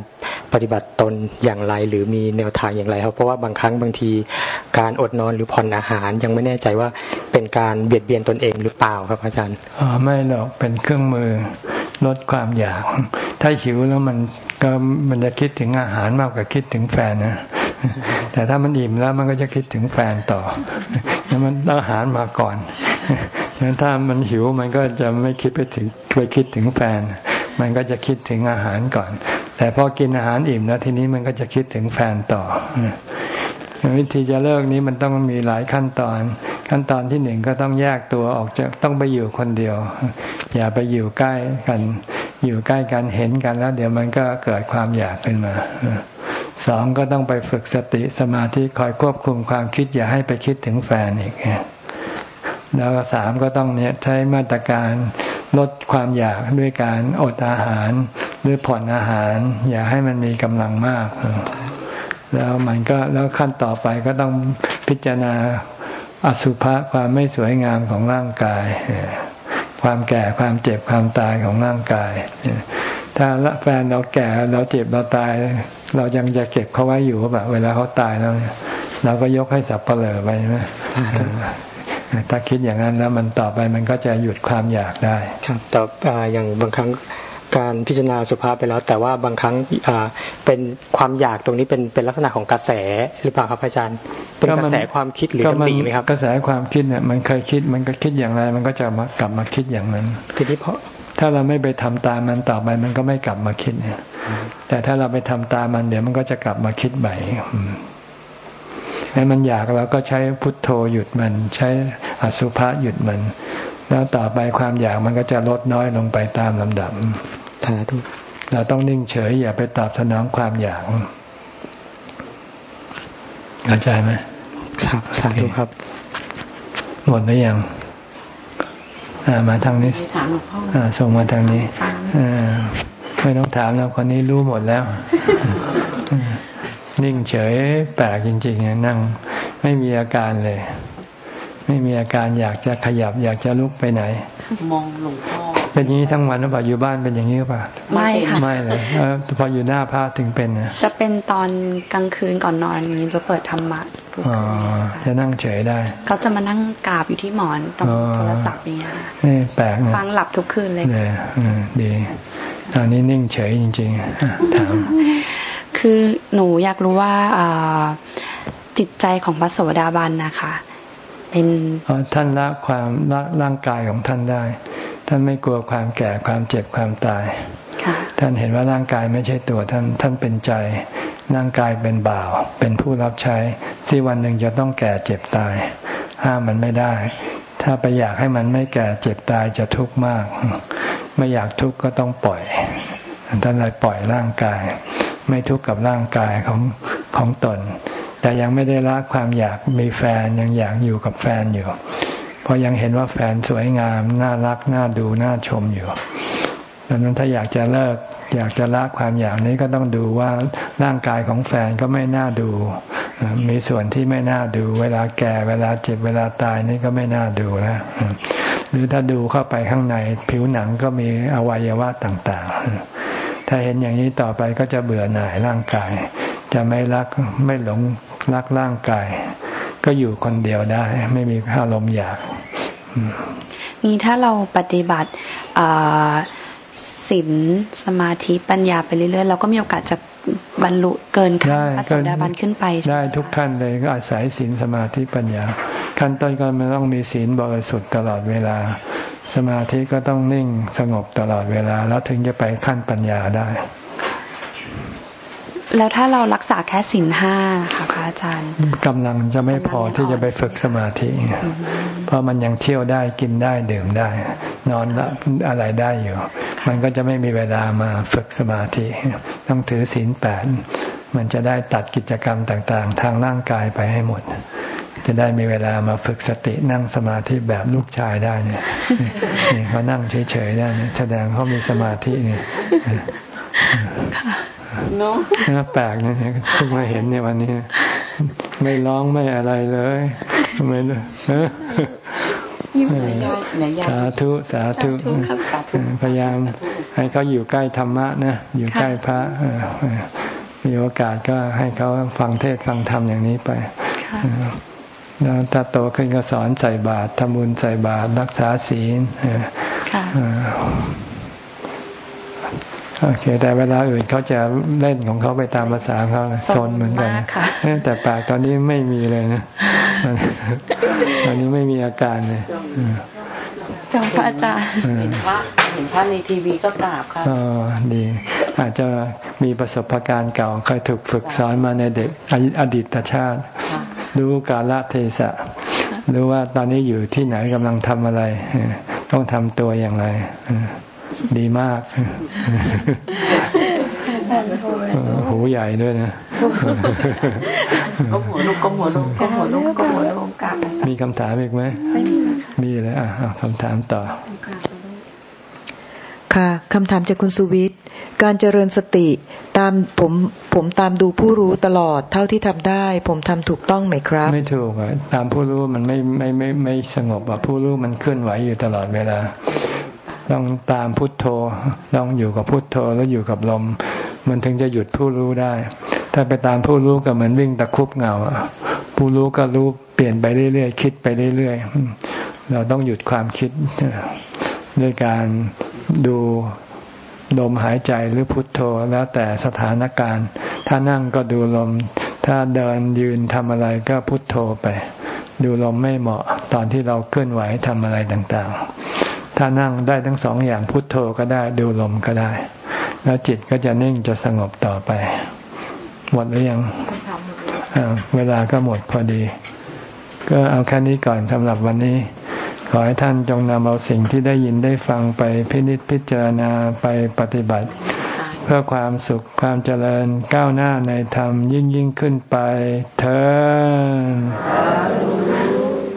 ปฏิบัติตนอย่างไร หรือมีแนวทางอย่างไรครับเพราะว่าบางครั้งบางทีการอดนอนหรือผ่อนอาหาร ยังไม่แน่ใจว่าเป็นการเบียดเบียนตนเองหรือเปล่าครับอาจารย์อ๋อไม่หรอกเป็นเครื่องมือลดความอยาก ถ้าหิวแล้วมันก็มันจะคิดถึงอาหารมากกว่าคิดถึงแฟนนะแต่ถ้ามันอิ่มแล้วมันก็จะคิดถึงแฟนต่อแล้วมันต้องอาหารมาก่อน งั้นถ้ามันหิวมันก็จะไม่คิดไปถึงไปคิดถึงแฟน มันก็จะคิดถึงอาหารก่อน แต่พอกินอาหารอิ่มแล้วทีนี้มันก็จะคิดถึงแฟนต่อวิธีจะเลิกนี้มันต้องมีหลายขั้นตอน ขั้นตอนที่หนึ่งก็ต้องแยกตัวออกจากต้องไปอยู่คนเดียว อย่าไปอยู่ใกล้กัน อยู่ใกล้กันเห็นกันแล้ว เดี๋ยวมันก็เกิดความอยากขึ้นมาสองก็ต้องไปฝึกสติสมาธิคอยควบคุมความคิดอย่าให้ไปคิดถึงแฟนอีก แล้วสามก็ต้องเนี่ยใช้มาตรการลดความอยากด้วยการอดอาหารหรือผ่อนอาหาร อย่าให้มันมีกำลังมาก แล้วมันก็แล้วขั้นต่อไปก็ต้องพิจารณาอสุภะความไม่สวยงามของร่างกาย ความแก่ความเจ็บความตายของร่างกาย ถ้าแฟนเราแก่เราเจ็บเราตาย เรายังจะเก็บเขาไว้อยู่แบบเวลาเขาตายแล้วเราก็ยกให้สับเปลือไปใช่ไหม ถ้าคิดอย่างนั้นแล้วมันต่อไปมันก็จะหยุดความอยากได้ ครับแต่อย่างบางครั้งการพิจารณาสุภาพไปแล้ว แต่ว่าบางครั้งเป็นความอยากตรงนี้เป็นเป็นลักษณะของกระแสหรือเปล่าครับอาจารย์ เป็นกระแสความคิดหรือตำหนิไหมครับ กระแสความคิดเนี่ยมันเคยคิดมันก็คิดอย่างไร มันก็จะมากลับมาคิดอย่างนั้นทีนี้เพราะถ้าเราไม่ไปทำตามมันต่อไปมันก็ไม่กลับมาคิดเนี่ยแต่ถ้าเราไปทำตามมันเดี๋ยวมันก็จะกลับมาคิดใหม่ ให้มันอยากเราก็ใช้พุทโธหยุดมัน ใช้อสุภะหยุดมัน แล้วต่อไปความอยากมันก็จะลดน้อยลงไปตามลำดับสาธุเราต้องนิ่งเฉย อย่าไปตอบสนองความอยากเข้าใจไหมครับสาธุครับ หมดหรือยังมาทางนี้ส่งมาทางนี้ไม่ต้องถามแล้วคนนี้รู้หมดแล้ว นิ่งเฉยแปลกจริงๆนั่งไม่มีอาการเลย ไม่มีอาการอยากจะขยับ อยากจะลุกไปไหน มองหลวงพ่อเป็นอย่างนี้ทั้งวันหรือเปล่าอยู่บ้านเป็นอย่างนี้หรือเปล่าไม่ค่ะไม่เลยพออยู่หน้าพระถึงเป็นนะจะเป็นตอนกลางคืนก่อนนอนอย่างนี้จะเปิดธรรมะอ๋อจะนั่งเฉยได้เขาจะมานั่งกราบอยู่ที่หมอนตรงโทรศัพท์นี่ค่ะนี่แปลกนะฟังหลับทุกคืนเลยเนี่ยดีตอนนี้นิ่งเฉยจริงๆถาม คือหนูอยากรู้ว่าจิตใจของพระโสดาบันนะคะ เป็นท่านละความละร่างกายของท่านได้ ท่านไม่กลัวความแก่ความเจ็บความตายท่านเห็นว่าร่างกายไม่ใช่ตัวท่านท่านเป็นใจ ร่างกายเป็นบ่าว เป็นผู้รับใช้ที่วันหนึ่งจะต้องแก่เจ็บตาย ห้ามมันไม่ได้ ถ้าไปอยากให้มันไม่แก่เจ็บตายจะทุกข์มาก ไม่อยากทุกข์ก็ต้องปล่อยท่านเลยปล่อยร่างกาย ไม่ทุกข์กับร่างกายของของตน แต่ยังไม่ได้ละความอยากมีแฟนยังอยากอยู่กับแฟนอยู่เพราะยังเห็นว่าแฟนสวยงาม น่ารัก น่าดู น่าชมอยู่ดังนั้นถ้าอยากจะเลิก อยากจะละความอยากนี้ก็ต้องดูว่าร่างกายของแฟนก็ไม่น่าดู มีส่วนที่ไม่น่าดู เวลาแก่เวลาเจ็บเวลาตายนี่ก็ไม่น่าดูนะหรือถ้าดูเข้าไปข้างในผิวหนังก็มีอวัยวะต่าง ๆ ถ้าเห็นอย่างนี้ต่อไปก็จะเบื่อหน่ายร่างกาย จะไม่รักไม่หลงรักร่างกาย ก็อยู่คนเดียวได้ ไม่มีอารมณ์อยากนี่ถ้าเราปฏิบัติศีลสมาธิปัญญาไปเรื่อยๆเราก็มีโอกาสจะ บรรลุเกินขั้นพระโสดาบันขึ้นไปได้ทุกขั้นเลยก็อาศัยศีลสมาธิปัญญา ขั้นต้นก็ไม่ต้องมีศีลบริสุทธิ์ตลอดเวลา สมาธิก็ต้องนิ่งสงบตลอดเวลา แล้วถึงจะไปขั้นปัญญาได้ แล้วถ้าเรารักษาแค่สินห้าค่ะพระอาจารย์กำลังจะไม่พอที่จะไปฝึกสมาธิ เพราะมันยังเที่ยวได้กินได้ดื่มได้ นอนอะไรได้อยู่ มันก็จะไม่มีเวลามาฝึกสมาธิ ต้องถือศีลแปดมันจะได้ตัดกิจกรรมต่างๆ ทางร่างกายไปให้หมด จะได้มีเวลามาฝึกสตินั่งสมาธิแบบลูกชายได้เนี่ยนี่เขานั่งเฉยๆได้เนี่ยแสดงเขามีสมาธิเนี่ยเนาะแปลกนะเนี่ยเพิ่งมาเห็นในวันนี้ ไม่ร้องไม่อะไรเลยไม่เลยสาธุสาธุพยายาม ให้เขาอยู่ใกล้ธรรมะนะอยู่ใกล้พระมีโอกาสก็ให้เขาฟังเทศฟังธรรมอย่างนี้ไปแล้วถ้าโตขึ้นก็สอนใส่บาตรทำบุญใส่บาตรรักษาศีล โอเค แต่เวลาอื่นเขาจะเล่นของเขาไปตามภาษาเขาโซนเหมือนกันแต่ปากตอนนี้ไม่มีเลยนะตอนนี้ไม่มีอาการเลยจ้าพระอาจารย์เห็นพระเห็นพระในทีวีก็กราบค่ะอ๋อดี อาจจะมีประสบการณ์เก่าเคยถูกฝึกสอนมาในเด็กอดีตชาติ รู้กาลเทศะรู้ว่าตอนนี้อยู่ที่ไหนกำลังทำอะไร ต้องทำตัวอย่างไร ดีมากหูใหญ่ด้วยนะก็หัวลูกก็หัวลูกก็หัวลูกก็หัวลูกกลับมีคำถามอีกไหมไม่มีมีเลยอะคำถามต่อ ค่ะคำถามจากคุณสุวิทย์การเจริญสติตามผมผมตามดูผู้รู้ตลอดเท่าที่ทำได้ ผมทำถูกต้องไหมครับ ไม่ถูกอะตามผู้รู้มันไม่ไม่ไม่ไม่สงบอะผู้รู้มันเคลื่อนไหวอยู่ตลอดเวลา ต้องตามพุทโธต้องอยู่กับพุทโธแล้วอยู่กับลม มันถึงจะหยุดผู้รู้ได้ ถ้าไปตามผู้รู้ก็เหมือนวิ่งตะคุบเงาผู้รู้ก็รู้เปลี่ยนไปเรื่อยๆคิดไปเรื่อยๆเราต้องหยุดความคิดด้วยการดูลมหายใจหรือพุทโธแล้วแต่สถานการณ์ ถ้านั่งก็ดูลม ถ้าเดินยืนทำอะไรก็พุทโธไป ดูลมไม่เหมาะตอนที่เราเคลื่อนไหวทำอะไรต่างๆ ถ้านั่งได้ทั้งสองอย่างพุทโธก็ได้ดูลมก็ได้ แล้วจิตก็จะนิ่งจะสงบต่อไป หมดหรือยังเวลาก็หมดพอดี ก็เอาแค่นี้ก่อนสำหรับวันนี้ ขอให้ท่านจงนำเอาสิ่งที่ได้ยินได้ฟังไปพินิจพิจารณาไปปฏิบัติ เพื่อความสุขความเจริญก้าวหน้าในธรรมยิ่งยิ่งขึ้นไปเธอ